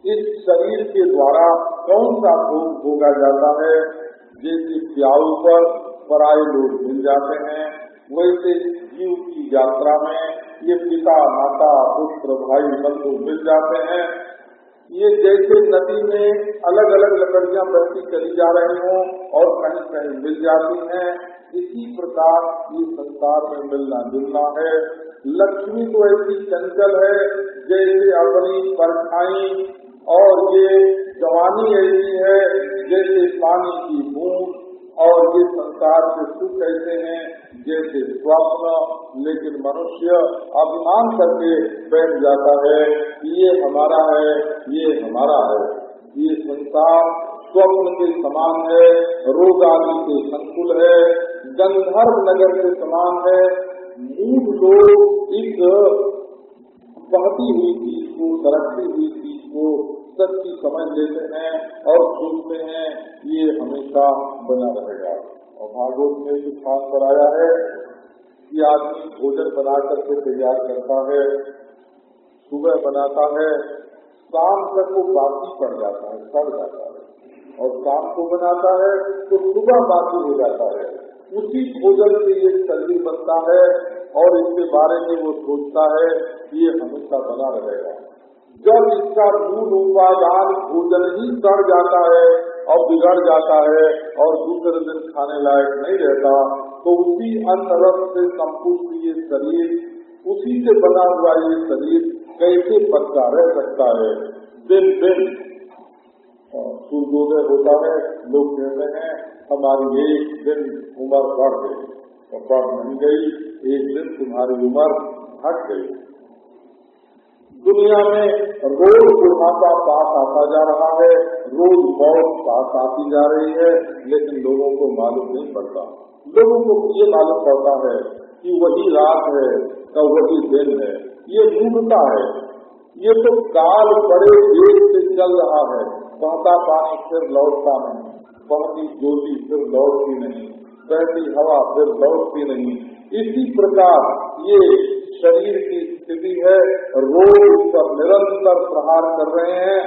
इस शरीर के द्वारा कौन सा भोग भोगा जाता है? जैसे प्याऊ पर पराये लोग मिल जाते हैं, वैसे जीव की यात्रा में ये पिता, माता, पुत्र, भाई, बंधु मिल जाते हैं। ये जैसे नदी में अलग लकड़ियाँ बहती चली जा रही हों और कहीं कहीं मिल जाती हैं। इसी प्रकार ये संसार में मिलना जुलना है। लक्ष्मी तो ऐसी चंचल है, जैसे अपनी परछाई और ये जवानी ऐसी है, जैसे पानी की बूंद। और ये संसार के सुख ऐसे हैं, जैसे स्वप्न। लेकिन मनुष्य अभिमान करके बैठ जाता है ये हमारा है, ये हमारा है। ये संसार स्वप्न के समान है, रोग आदि के संकुल है, गंधर्व नगर के समान है। मूल लोग इस बहती हुई चीज़ को, सरकती हुई चीज़ को सच्ची समझ लेते हैं और सोचते हैं, ये हमेशा बना रहेगा। और भागवत में जो खास कराया है कि आदमी भोजन बना करके तैयार करता है, सुबह बनाता है, शाम तक वो बाकी पड़ जाता है, सड़ जाता है। और शाम को बनाता है तो सुबह बाकी हो जाता है। उसी भोजन से ये शरीर बनता है और इसके बारे में वो सोचता है, ये हमेशा बना रहेगा। जब इसका मूल उपादान भोजन ही सड़ जाता है और बिगड़ जाता है और दूसरे दिन खाने लायक नहीं रहता तो उसी अन्न से संपुष्ट ये शरीर, उसी से बना हुआ ये शरीर कैसे पक्का रह सकता है? दिन दिन सूर्योदय होता है लोग कहते हैं, हमारी एक दिन उम्र बढ़ गई बढ़ नहीं गई, एक दिन तुम्हारी उम्र घट गई। दुनिया में रोज बुढ़ापा पास आता जा रहा है, रोज मौत पास आती जा रही है, लेकिन लोगों को मालूम नहीं पड़ता। लोगों को ये मालूम पड़ता है कि वही रात है का वही दिन है। ये मूर्ता है। ये तो काल बड़े देर से चल रहा है। बहता पानी फिर लौटता नहीं बहती ज्योति फिर लौटती नहीं, बहती हवा फिर लौटती नहीं। इसी प्रकार ये शरीर की स्थिति है रोग पर निरंतर प्रहार कर रहे हैं।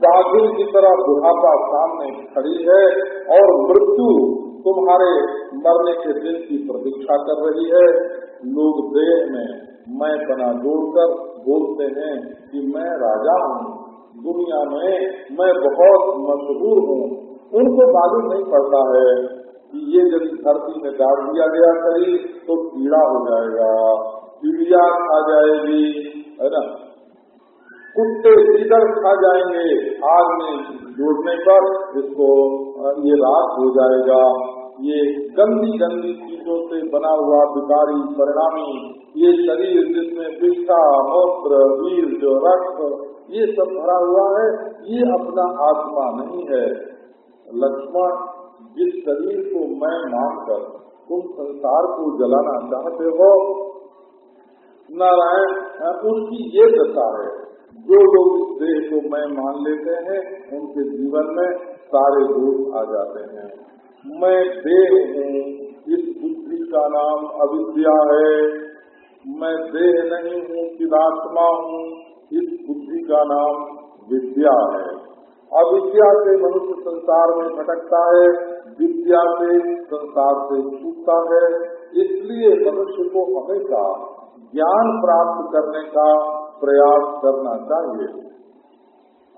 दाखिल की तरह बुढ़ापा सामने खड़ी है और मृत्यु तुम्हारे मरने के दिन की प्रतीक्षा कर रही है। लोग देह में मैं बना जोड़कर बोलते हैं कि मैं राजा हूँ। दुनिया में मैं बहुत मशहूर हूँ। उनको मालूम नहीं पड़ता है कि ये यदि धरती में डाल दिया गया शरीर तो कीड़ा हो जाएगा चिड़िया खा जाएगी, है ना? कुत्ते इधर खा जाएँगे आग में जोड़ने पर, इसको ये रात हो जाएगा। ये गंदी गंदी चीज़ों से बना हुआ विकारी परिणामी, ये शरीर जिसमें पिष्ठा मूत्र, वीर रक्त ये सब भरा हुआ है, ये अपना आत्मा नहीं है। लक्ष्मण, जिस शरीर को मैं मानकर तुम संसार को जलाना चाहते हो? नारायण उनकी ये दशा है। जो लोग इस देह को मैं मान लेते हैं, उनके जीवन में सारे दोष आ जाते हैं। मैं देह हूँ, इस बुद्धि का नाम अविद्या है। मैं देह नहीं हूँ, चिदात्मा हूँ। इस बुद्धि का नाम विद्या है, अविद्या से मनुष्य संसार में भटकता है, विद्या से संसार से छूटता है, इसलिए मनुष्य को हमेशा ज्ञान प्राप्त करने का प्रयास करना चाहिए।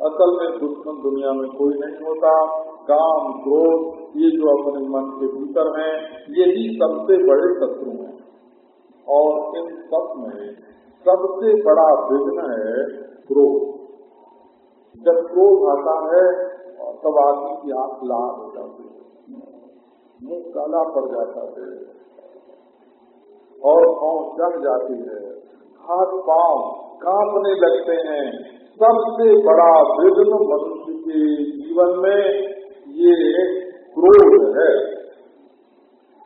असल में दुश्मन दुनिया में कोई नहीं होता। काम, क्रोध, ये जो अपने मन के भीतर हैं, यही सबसे बड़े शत्रु हैं। और इन सब में सबसे बड़ा विघ्न है क्रोध। जब क्रोध आता है, तब आदमी की आँख लाल हो जाती है। मुँह काला पड़ जाता है। और पाँव जम जाती है। हाथ पाँव कांपने लगते हैं। सबसे बड़ा विघ्न मनुष्य के जीवन में ये क्रोध है।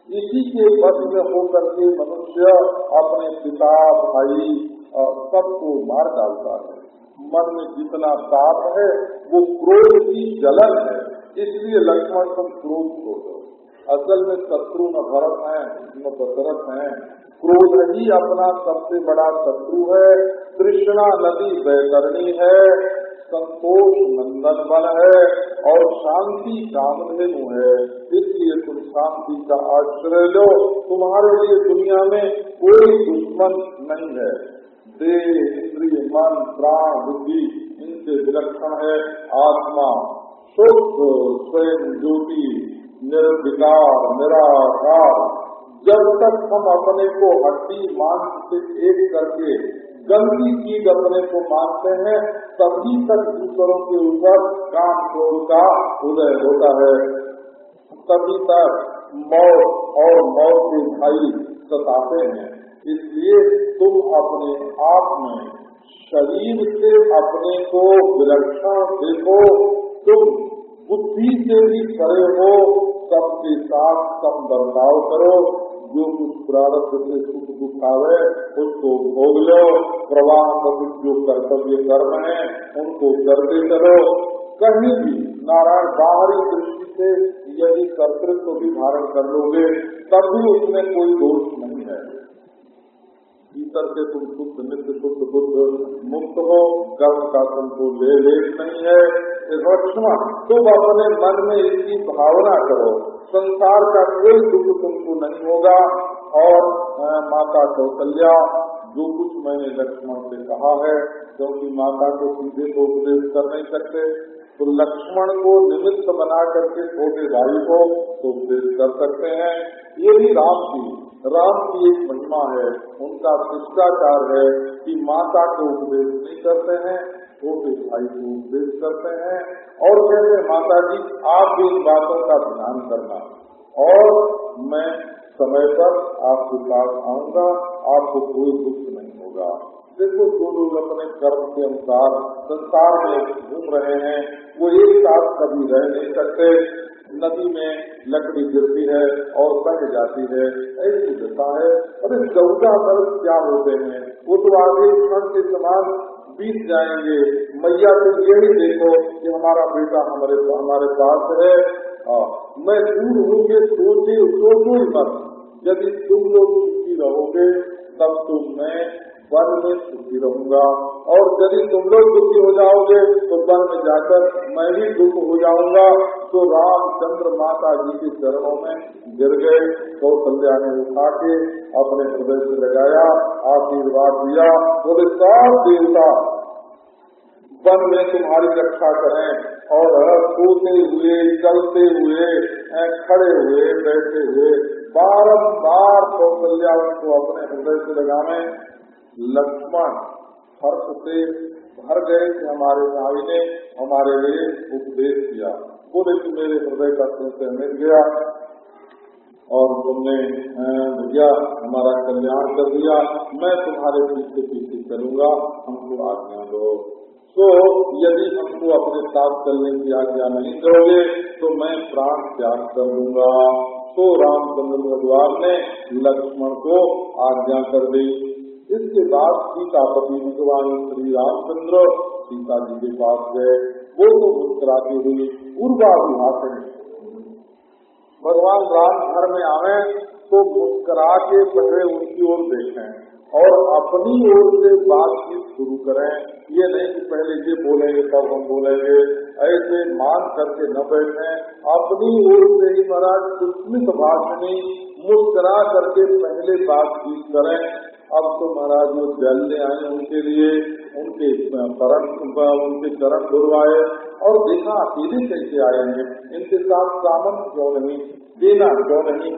इसी के वश में होकर के मनुष्य अपने पिता, भाई सबको मार डालता है। मन में जितना ताप है, वो क्रोध की जलन है। इसलिए लक्ष्मण तुम क्रोध को दो असल में शत्रु न भरत है, न दशरथ है। क्रोध ही अपना सबसे बड़ा शत्रु है। कृष्णा नदी बैतरणी है। संतोष नंदन बल है और शांति कामधेनु है। इसलिए तुम शांति का आश्रय लो। तुम्हारे लिए दुनिया में कोई दुश्मन नहीं है। देह इंद्रिय मन प्राण बुद्धि इनसे विलक्षण है आत्मा। शुद्ध, स्वयं ज्योति, निर्विकार, निराकार। जब तक हम अपने को हड्डी मांस से एक करके गंदी चीज़ अपने को मानते हैं, तभी तक दूसरों के ऊपर काम क्रोध का उदय होता है। तभी तक मौत और मौत के भाई सताते हैं। इसलिए तुम अपने आप में शरीर से अपने को विलक्षण देखो, तुम बुद्धि से भी खड़े हो, सबके साथ सम बदलाव करो, जो कुछ प्रारब्ध से सुख दुख आवे, उसको भोग लो, प्रवाह पर जो कर्तव्य कर्म है, उनको करते चलो। कहीं भी नारायण बाहरी दृष्टि से यदि कर्तृत्व भी धारण कर लोगे, तब भी उसमें कोई दोष नहीं है। भीतर से तुम शुद्ध, नित्य शुद्ध, बुद्ध मुक्त हो, कर्म का तुमको ले ले नहीं है। लक्ष्मण तुम अपने मन में इसकी भावना करो। संसार का कोई दुख तुमको नहीं होगा। और माता कौशल्या, जो कुछ मैंने लक्ष्मण से कहा है, क्योंकि माता को सीधे को उपदेश कर नहीं सकते तो लक्ष्मण को निमित्त बना करके छोटे भाई को तो उपदेश कर सकते हैं। ये भी राम की राम की एक महिमा है, उनका शिष्टाचार है कि माता को उपदेश नहीं करते हैं छोटे भाई को उपदेश करते हैं और कहते माता जी आप इन बातों का ध्यान करना। और मैं समय पर आपके पास आऊँगा, आपको कोई दुख नहीं होगा। देखो जो लोग अपने कर्म के अनुसार संसार में घूम रहे हैं, वो एक साथ कभी रह नहीं सकते। नदी में लकड़ी गिरती है और बह जाती है। ऐसी दशा है। अरे चौदह वर्ष क्या होते हैं? वो तो आगे क्षण के समान बीत जाएँगे। मैया तो यही देखो कि हमारा बेटा हमारे हमारे पास है। आ, मैं दूर हूँ के सोचे सोचो ही मत। यदि तुम लोग सुखी रहोगे तब तो मैं वन में सुखी रहूँगा। और यदि तुम लोग दुखी हो जाओगे तो वन में जाकर मैं भी दुख हो जाऊँगा। तो रामचंद्र माता जी के चरणों में गिर गए कौशल्या ने उठा के अपने हृदय से लगाया, आशीर्वाद दिया। बोले सात देवता वन में तुम्हारी रक्षा करें और सोते हुए, चलते हुए खड़े हुए, बैठे हुए बारम्बार कौशल्या को अपने हृदय से लगावे लक्ष्मण हर्ष से भर गए हमारे भाई ने हमारे लिए उपदेश किया बोले कि मेरे हृदय का तुमसे मिल गया और तुमने भैया, हमारा कल्याण कर दिया। मैं तुम्हारे पीछे पीछे चलूँगा। हमको आज्ञा दो। तो यदि हमको अपने साथ चलने की आज्ञा नहीं दोगे तो मैं प्राण त्याग कर दूँगा। तो रामचंद्र भगवान ने लक्ष्मण को आज्ञा कर दी। इसके बाद सीतापति भगवान श्री रामचंद्र सीता जी के पास गए। वो तो मुस्कुराती हुई पूर्वाभिभाषण भगवान राम घर में आवे तो मुस्करा के पहले उनकी ओर देखें और अपनी ओर से बातचीत शुरू करें। ये नहीं कि पहले ये बोलेंगे, तब हम बोलेंगे। ऐसे मान करके न बैठे। अपनी ओर से ही महाराज सुस्मित भाषणी मुस्करा करके पहले बातचीत करें। अब तो महाराज वो जलने आए उनके लिए, उनके उनके चरण बुलवाए और देखा अकेले कैसे आए हैं इनके साथ सामन क्यों नहीं? देना क्यों नहीं?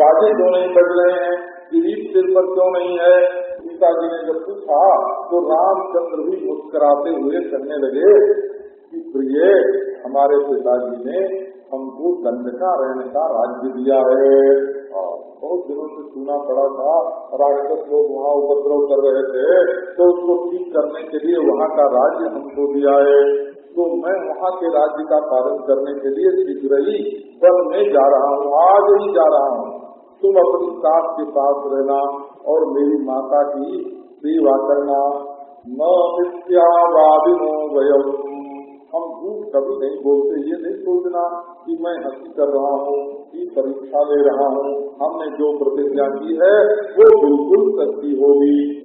बाजे क्यों नहीं बढ़ रहे हैं? किरीट सिर पर क्यों नहीं है? सीता जी ने जब पूछा तो रामचंद्र भी मुस्कराते हुए करने लगे कि प्रिय, हमारे पिताजी ने हमको दंड का रहने का राज्य दिया है। बहुत दिनों से सुना पड़ा था राक्षस लोग वहाँ उपद्रव कर रहे थे तो उसको ठीक करने के लिए वहाँ का राज्य हमको दिया है। तो मैं वहाँ के राज्य का पालन करने के लिए शीघ्र ही वन में जा रहा हूँ, आज ही जा रहा हूँ। तुम अपनी सास के पास रहना और मेरी माता की सेवा करना। न मिथ्यावादिनो वयम। हम झूठ कभी नहीं बोलते, ये नहीं सोचना कि मैं हँसी कर रहा हूँ, की परीक्षा ले रहा हूँ। हमने जो प्रतिज्ञा की है, वो बिल्कुल सच्ची होगी।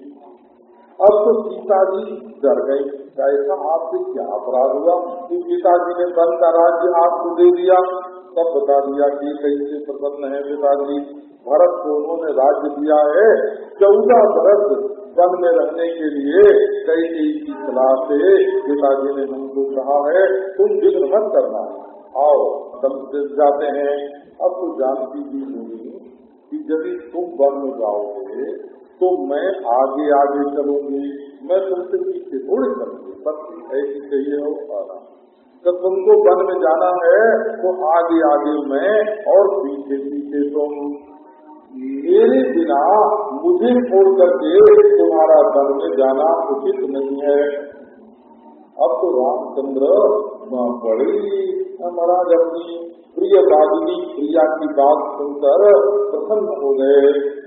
अब तो सीता जी डर गई ऐसा आपसे क्या अपराध हुआ? कि पिताजी ने वन का राज्य आपको दे दिया, तब बता दिया कि कैसे प्रसन्न है पिताजी। भरत को उन्होंने राज्य दिया है। चौदह बरस वन में रहने के लिए कई कई की सलाह से पिताजी ने हमको कहा है, तुम विघ्न मत करना। आओ, दम जाते हैं। अब तो जानती भी होगी कि यदि तुम वन में जाओगे तो मैं आगे आगे चलूँगी। मैं तुमसे पीछे थोड़े चलूँगी बस ऐसी चाहिए हो पाना तो तुमको वन में जाना है तो आगे आगे मैं और पीछे पीछे तुम। मेरे बिना मुझे छोड़ करके तुम्हारा वन में जाना उचित नहीं है। अब तो रामचंद्र बड़ी महाराज अपनी प्रिय बादली प्रिया की बात सुनकर प्रसन्न हो गए।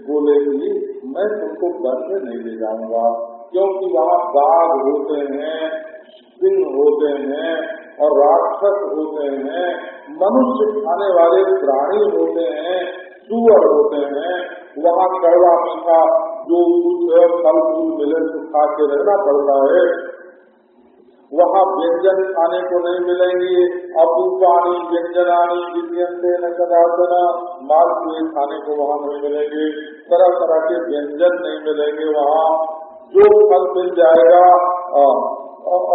बोले कि मैं तुमको वन में नहीं ले जाऊँगा, क्योंकि वहाँ बाघ होते हैं, सिंह होते हैं और राक्षस होते हैं, मनुष्य खाने वाले प्राणी होते हैं। सुअर होते हैं, वहाँ कड़वा मीठा, जो कुछ फल फूल मिले तो खा के रहना पड़ता है। वहाँ व्यंजन खाने को नहीं मिलेंगे। अपूपानी व्यंजनानी विद्यंते न कदाचना मालपुए खाने को वहाँ नहीं मिलेंगे। तरह तरह के व्यंजन नहीं मिलेंगे वहाँ। जो फल मिल जाएगा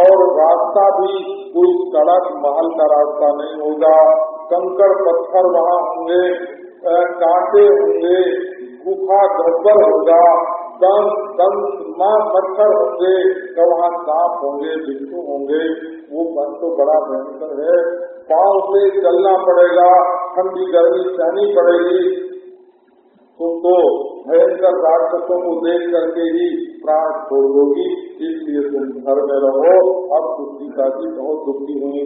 और रास्ता भी कोई सड़क महल का रास्ता नहीं होगा। कंकड़ पत्थर वहाँ होंगे कांटे होंगे गुफा गब्बर होगा दंत दंत माँ मच्छर होंगे तो वहाँ सांप होंगे बिच्छू होंगे, वो मन तो बड़ा भयंकर है। पाँव से चलना पड़ेगा, ठंडी गर्मी सहनी पड़ेगी। तुम तो भयंकर राक्षसों को देख करके ही प्राण छोड़ दोगी, इसलिए तुम घर में रहो। अब तो सीता जी बहुत दुखी हुई।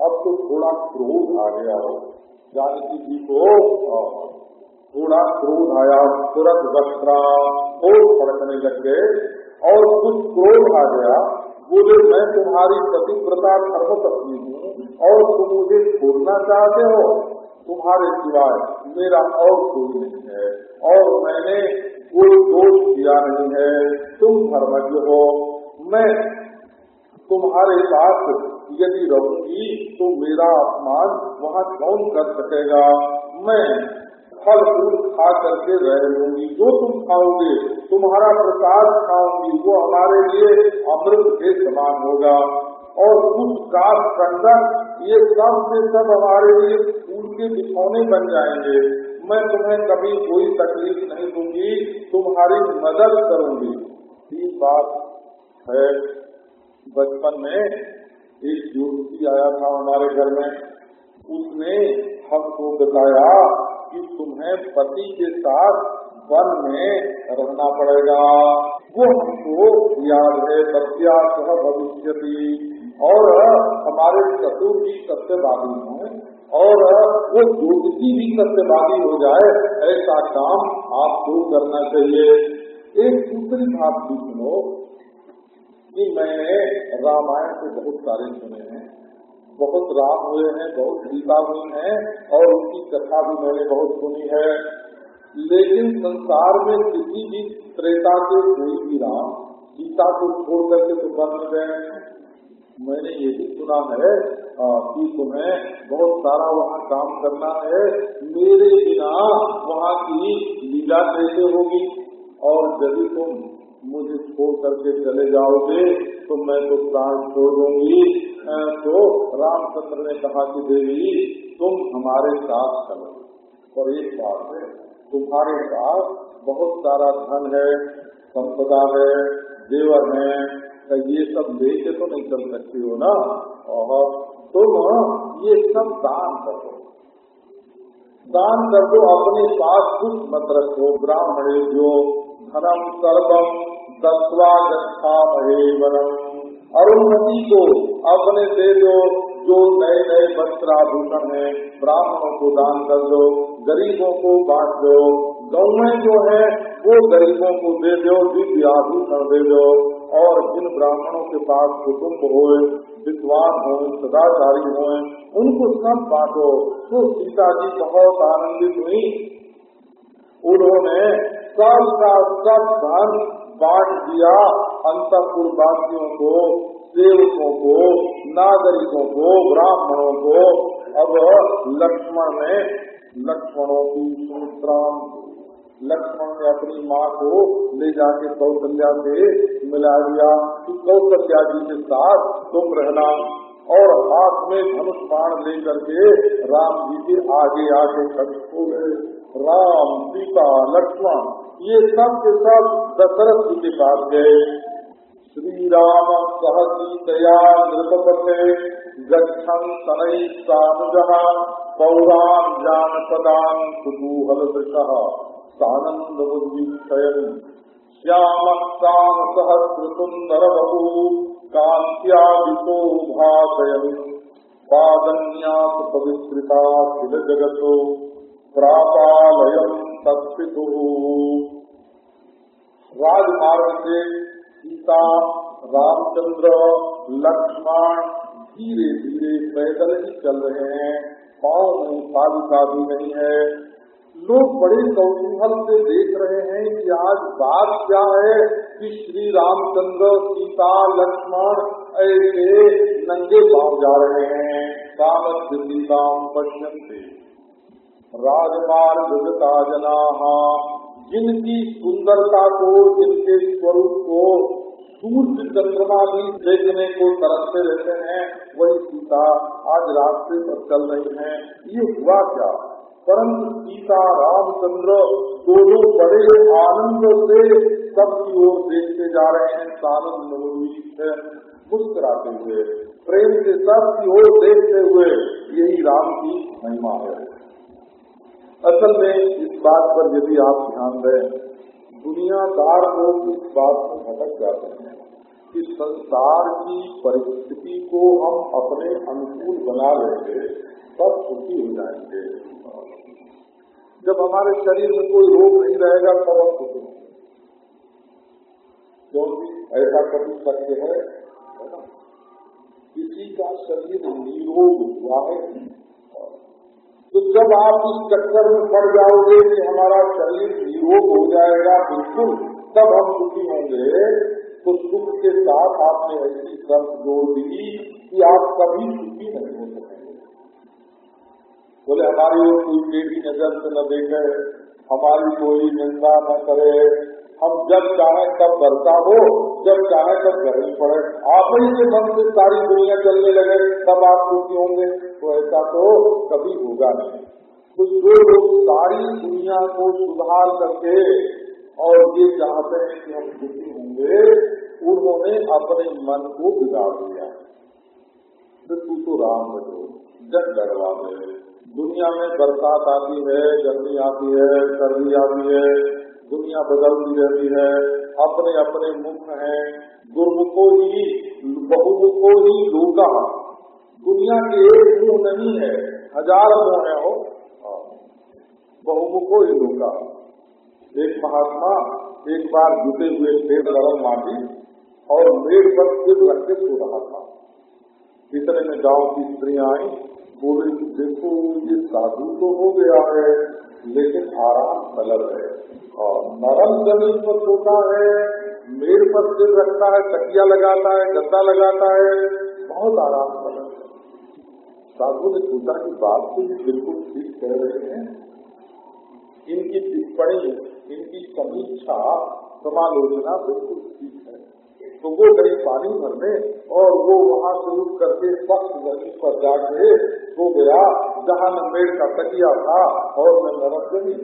अब तो थोड़ा क्रोध आ गया हो। जानकी जी को थोड़ा क्रोध आया, तुरंत वस्त्रा और फड़कने लग गए और कुछ क्रोध आ गया। बोले, मैं तुम्हारी पतिव्रता धर्म पत्नी हूँ और तुम मुझे छोड़ना चाहते हो। तुम्हारे सिवाय मेरा और कोई नहीं है और मैंने कोई दोष किया नहीं है। तुम धर्मज्ञ हो। मैं तुम्हारे साथ यदि रहूँगी तो मेरा अपमान वहाँ कौन कर सकेगा? मैं फल फूल खा करके रह लूँगी। जो तुम खाओगे, तुम्हारा प्रसाद खाऊँगी, वो हमारे लिए अमृत के समान होगा। और उसका कंडक ये सब के सब हमारे लिए फूल के बिछौने बन जाएँगे। मैं तुम्हें कभी कोई तकलीफ़ नहीं दूँगी, तुम्हारी मदद करूँगी। ये बात है। बचपन में एक युवती आया था हमारे घर में, उसने हमको बताया कि तुम्हें पति के साथ वन में रहना पड़ेगा। वो हमको याद है प्रत्याश भविष्य और हमारे ससुर भी सत्यवादी हैं, और वो ज्योति भी सत्यवादी हो जाए, ऐसा काम आपको करना चाहिए। एक दूसरी बात भी सुनो कि मैंने रामायण से बहुत सारे सुने हैं। बहुत राम हुए हैं, बहुत सीता हुई हैं और उनकी कथा भी मैंने बहुत सुनी है। लेकिन संसार में किसी भी त्रेता के कोई भी राम सीता को छोड़ करके तो बन गए मैंने ये भी सुना है कि तुम्हें बहुत सारा वहाँ काम करना है। मेरे बिना वहाँ की लीला कैसे होगी और यदि तुम मुझे छोड़ करके चले जाओगे तो मैं तो प्राण छोड़ दूँगी। तो रामचंद्र ने कहा कि देवी, तुम हमारे साथ चलो। और एक बात है, तुम्हारे पास बहुत सारा धन है, संपदा है देवर है तो ये सब लेके तो नहीं चल सकती हो ना? और तुम ये सब दान कर। दान कर दो अपने पास कुछ मत रखो, ब्राह्मण जो धनम सर्वम दत्वा गच्छा वनम अरुणमति को अपने दे दो जो नए नए वस्त्राभूषण है, ब्राह्मणों को दान कर दो गरीबों को बांट दो गौएँ जो है, वो गरीबों को दे दो, दिव्य आभूषण दे दो। और जिन ब्राह्मणों के पास कुटुम्ब हो विद्वान हो सदाचारी हो उनको सब बांटो। तो सीता जी बहुत आनंदित हुई। उन्होंने सब का सब धन बांट दिया अंतपुर वासियों को, सेवकों को, नागरिकों को, ब्राह्मणों को। अब लक्ष्मण ने लक्ष्मणों की सुमित्राम लक्ष्मण ने अपनी माँ को ले जाके कौशल्या से मिला दिया। कौशल्या जी के साथ तुम रहना और हाथ में धनुष बाण लेकर के राम जी के आगे आगे खड़े हो गए। राम, सीता, लक्ष्मण ये सब के सब दशरथ जी के पास गए। श्री राम सह सीतया नृपते गच्छन तनई सानुजा, पौराण जान पदान कुतूहल सानंद बुद्धिक्षयन श्याम काम सहस्र सुंदर बहु कांत्या विशो भाषयन पादन्यास पवित्रता जगतो। प्रापालयम तत्पितु। राजमार्ग से सीता, रामचंद्र, लक्ष्मण धीरे धीरे पैदल ही चल रहे हैं। पाँव में पालिका भी नहीं है। लोग बड़े कौतूहल से देख रहे हैं कि आज बात क्या है कि श्री रामचंद्र, सीता, लक्ष्मण ऐसे नंगे पाँव जा रहे हैं। कामत सीताम पश्यंते राजमार्ग जना जिनकी सुंदरता को, जिनके स्वरूप को सूर्य चंद्रमा भी देखने को तरसते रहते हैं, वही सीता आज रास्ते पर चल रही हैं। ये हुआ क्या? परंतु सीता, रामचंद्र, दोनों बड़े आनंद से सबकी ओर देखते जा रहे हैं, सानंद से मुस्कुराते हुए, प्रेम से सबकी ओर देखते हुए, यही राम की महिमा है। असल में इस बात पर यदि आप ध्यान दें, दुनियादार लोग इस बात में भटक जाते हैं कि संसार की परिस्थिति को हम अपने अनुकूल बना लेंगे, तब सुखी हो जाएँगे। जब हमारे शरीर में कोई रोग नहीं रहेगा, तब हम सुखी होंगे। क्योंकि ऐसा कभी सत्य है किसी का शरीर निरोग हुआ है तो जब आप इस चक्कर में पड़ जाओगे कि हमारा शरीर निरोग हो जाएगा बिल्कुल, तब हम सुखी होंगे। तो सुख के साथ आपने ऐसी शर्त जोड़ दी कि आप कभी सुखी नहीं हो सकेंगे। बोले, हमारी कोई बेटी नज़र से न देखे, हमारी कोई निंदा न करे हम जब चाहे तब वर्षा हो, जब चाहे तब गर्मी पड़े। आप ही के मन से सारी दुनिया चलने लगे, तब आप सुखी होंगे। तो ऐसा तो कभी होगा नहीं। तो जो लोग सारी दुनिया को सुधार करके और ये चाहते हैं कि हम सुखी होंगे, उन्होंने अपने मन को बिगाड़ दिया। तो तू तो राम बचो जग में। दुनिया में बरसात आती है, गर्मी आती है, सर्दी आती है दुनिया बदलती रहती है, अपने अपने मुख हैं, गुरु को ही बहुमुखो ही लोका दुनिया के एक मुँह नहीं है, हज़ार मुँह है हो को ही लोका एक महात्मा एक बार जुटे हुए पेड़ नरम माटी और मेड़ पर सिर रख के सो रहा था। इतने में गाँव की स्त्रियाँ आई बोले, देखो, ये साधु तो हो गया है, लेकिन आराम तलब है। और नरम ज़मीन पर सोता है, मेड़ पर सिर रखता है, तकिया लगाता है, गद्दा लगाता है, बहुत आराम तलब है। साधु ने सोचा की बात तो बिल्कुल ठीक कह रहे हैं। इनकी टिप्पणी, इनकी समीक्षा, समालोचना बिल्कुल ठीक है। तो वो गई पानी भरने और वो वहाँ से उठ करके पक्ष ज़मीन पर जाके सो गया, जहाँ न मेड़ का तकिया था और न नरक ज़मीन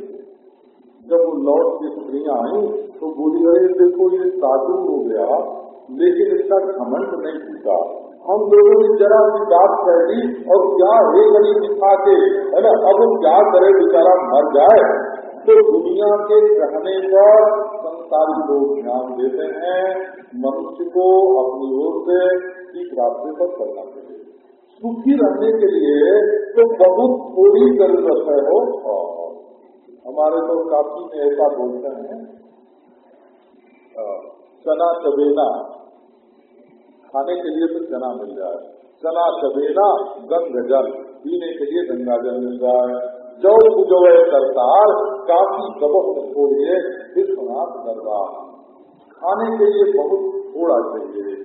जब वो लौट के स्त्रियाँ आई तो बोली, अरे, देखो, ये साधु हो गया, लेकिन इसका घमंड नहीं टूटा। हम लोगों ने जरा सी बात कर दी, और क्या हे गली दिखा के? है ना, अब क्या करे बेचारा मर जाए? तो दुनिया के कहने पर संसारी लोग ध्यान देते हैं, मनुष्य को अपनी ओर से ठीक रास्ते पर चाहिए सुखी रहने के लिए तो बहुत थोड़ी ज़रूरत है। हो हमारे तो काफ़ी में ऐसा बोलते हैं चना चबेना। खाने के लिए तो चना मिल जाए। चना चबेना गंग जल। पीने के लिए गंगा जल मिल जाए। जो जो सरकार काफ़ी सबक छोड़िए विश्वनाथ दरबार। खाने के लिए बहुत थोड़ा चाहिए।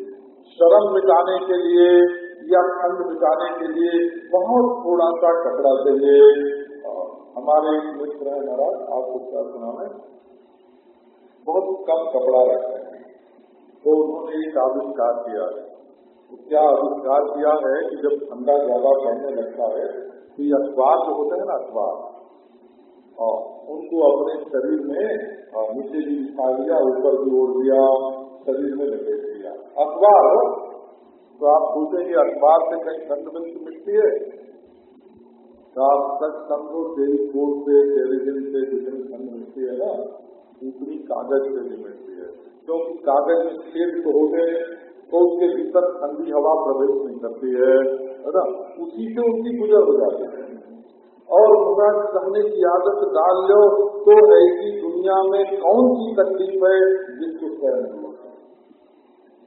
शर्म मिटाने के लिए या खंड मिटाने के लिए बहुत थोड़ा सा कपड़ा चाहिए हमारे एक मित्र है महाराज आपको क्या सुना है। बहुत कम कपड़ा रखते हैं। तो उन्होंने एक आविष्कार किया। है तो क्या आविष्कार किया है कि जब ठंडा ज़्यादा पड़ने लगता है तो ये अखबार जो होते हैं ना, अखबार उनको अपने शरीर में नीचे भी बिछा लिया ऊपर भी ओढ़ दिया, शरीर में लपेट दिया। अखबार तो आप पूछेंगे अखबार से कहीं ठंड मिलती मिलती है? तो आप सच समझो टेलीफोन से टेलीविज़न से जितनी ठंड मिलती है ना उतनी कागज़ से भी मिलती है। क्योंकि कागज़ में छेद तो हैं तो उसके भीतर ठंडी हवा प्रवेश नहीं करती है है ना? उसी से उसकी गुजर हो जाती है। और उनका कहने की आदत डाल लो तो ऐसी दुनिया में कौन सी तकलीफ़ है जिसको नहीं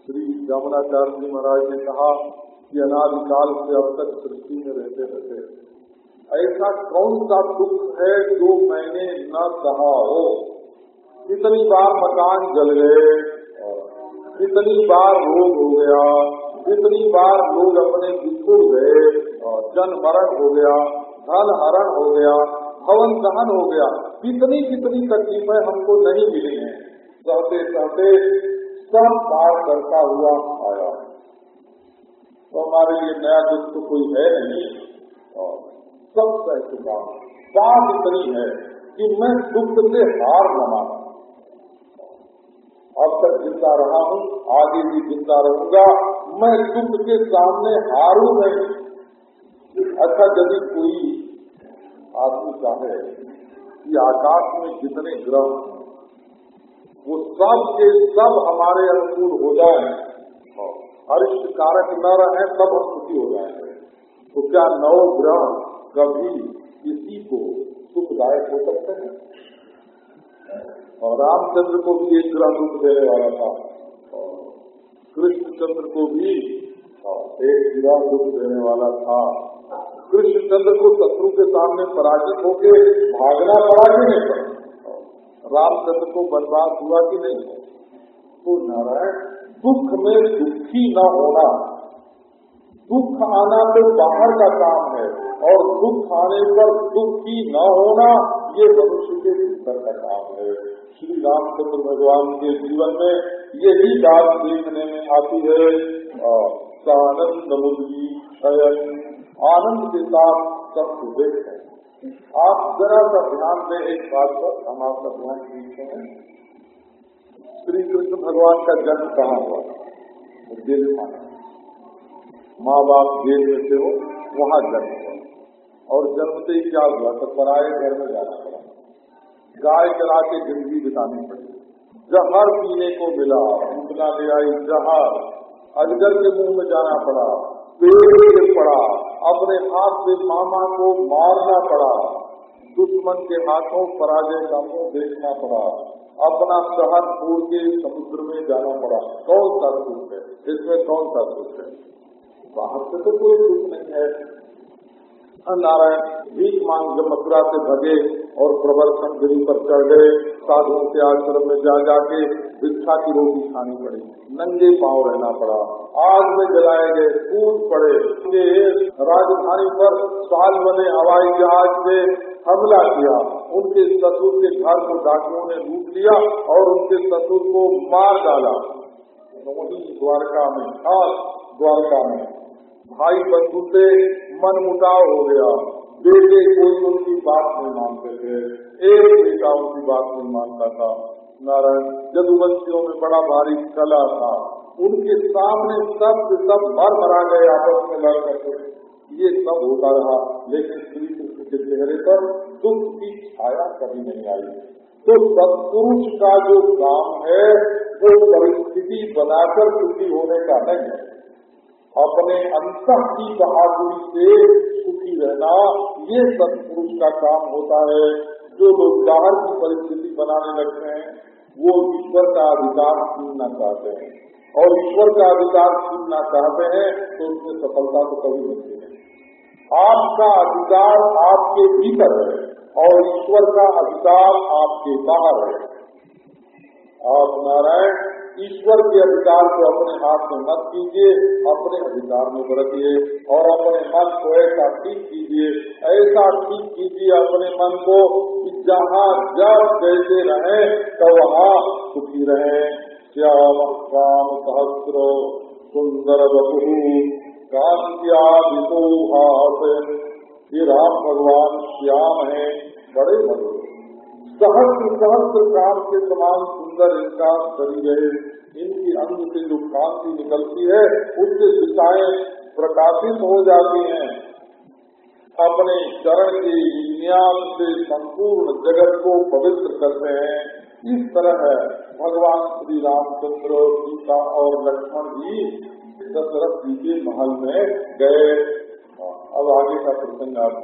श्री जामनाचार्य जी महाराज ने कहा कि अनादिकाल से अब तक सृष्टि में रहते रहते ऐसा कौन सा दुख है जो मैंने न कहा हो? कितनी बार मकान जल गए, कितनी बार रोग हो गया, कितनी बार लोग अपने बिछुड़ गए, जन मरण हो गया, धन हरण हो गया, भवन दहन हो गया। कितनी कितनी तकलीफें हमको नहीं मिली हैं। सहते सहते सब बार करता हुआ आया। तो हमारे लिए नया दुख तो कोई है नहीं। और सब सह चुका बात इतनी है कि मैं दुख से हार न माना। अब तक ज़िंदा रहा हूँ, आगे भी ज़िंदा रहूँगा, मैं दुख के सामने हारू नहीं। अच्छा यदि कोई आदमी चाहे कि आकाश में जितने ग्रह वो सब के सब हमारे अनुकूल हो जाए। अरिष्ट कारक न रहे, तब हम सुखी हो जाएँगे। तो क्या नौ ग्रह कभी किसी को सुखदायक हो सकते हैं? और रामचंद्र को भी एक ग्रह दुख देने वाला था। कृष्णचंद्र को भी एक ग्रह दुख देने वाला था। कृष्णचंद्र को शत्रु के सामने पराजित होके भागना पड़ा कि नहीं रामचंद्र को बर्बाद हुआ कि नहीं? तो नारायण, दुख में दुखी न होना। दुख आना तो बाहर का काम है, और दुख आने पर दुखी न होना, ये मनुष्य के भीतर का काम है। श्री रामचंद्र भगवान के जीवन में यही बात देखने में आती है। आनंद मुद्री आनंद के साथ सब है। आप जरा सा ध्यान दें एक बात पर, हम आपका ध्यान खींचते हैं श्री कृष्ण भगवान का जन्म कहाँ हुआ जेल खाना माँ बाप जेल में से हो वहाँ जन्म हुआ। और जन्म से ही क्या हुआ? तो पराए घर में जाना पड़ा। गाय चला के ज़िंदगी बितानी पड़ी। जहर पीने को मिला उतना ले आई, जहर। अजगर के मुँह में जाना पड़ा पेड़ पड़ा। अपने हाथ से मामा को मारना पड़ा। दुश्मन के हाथों पराजय का मुँह देखना पड़ा। अपना शहर छोड़ के समुद्र में जाना पड़ा। कौन सा सुख है? इसमें कौन सा सुख है? बाहर से तो कोई सुख नहीं है। नारायण, भीख मांग जब मथुरा से भगे और प्रवर्तन गिरी पर चढ़ गए। साधुओं के आश्रम में जा जाके भिक्षा की रोटी खानी पड़ी। नंगे पाँव रहना पड़ा। आग में जलाए गए कूद पड़े। राजधानी पर साल बने हवाई जहाज़ से हमला किया। उनके ससुर के घर को डाकुओं ने लूट लिया और उनके ससुर को मार डाला। वही द्वारका में, खास द्वारका में, भाई बंधु से मन मुटाव हो गया। बेटे कोई उनकी बात नहीं मानते थे। एक बेटा उनकी बात नहीं मानता था। नारायण, जदुवंशियों में बड़ा भारी कला था। उनके सामने सब सब मर मरा गए आपस में लड़ करके ये सब होता रहा, लेकिन श्री कृष्ण के चेहरे पर दुख की छाया कभी नहीं आई। तो सत्पुरुष का जो काम है, वो परिस्थिति बनाकर सुखी होने का नहीं है। अपने अंत की बहादुरी से सुखी रहना, ये सत्पुरुष का काम होता है। जो लोग बाहर की परिस्थिति बनाने लगते हैं वो ईश्वर का अधिकार छीनना चाहते हैं। और ईश्वर का अधिकार छीनना चाहते हैं तो उसमें सफलता तो कभी मिलती है आपका अधिकार आपके भीतर है, और ईश्वर का अधिकार आपके बाहर है। आप नारायण ईश्वर के अधिकार को अपने हाथ में मत कीजिए, अपने अधिकार में बरतिए और अपने मन को ऐसा ठीक कीजिए, ऐसा ठीक कीजिए अपने मन को कि जहाँ जब जैसे रहे तो वहाँ सुखी रहे। श्याम श्याम सहस्र सुंदर बहू कांत्यादितो ये राम भगवान, श्याम है, बड़े मधुर। सहस्त्र सहस्त्र काम के समान सुंदर इनका शरीर है इनकी अंग से जो कांति निकलती है उससे दिशाएँ प्रकाशित हो जाती हैं। अपने चरण के विन्यास से संपूर्ण जगत को पवित्र करते हैं। इस तरह है भगवान श्री रामचंद्र, सीता और लक्ष्मण जी दशरथ जी के महल में गए। अब आगे का प्रसंग आप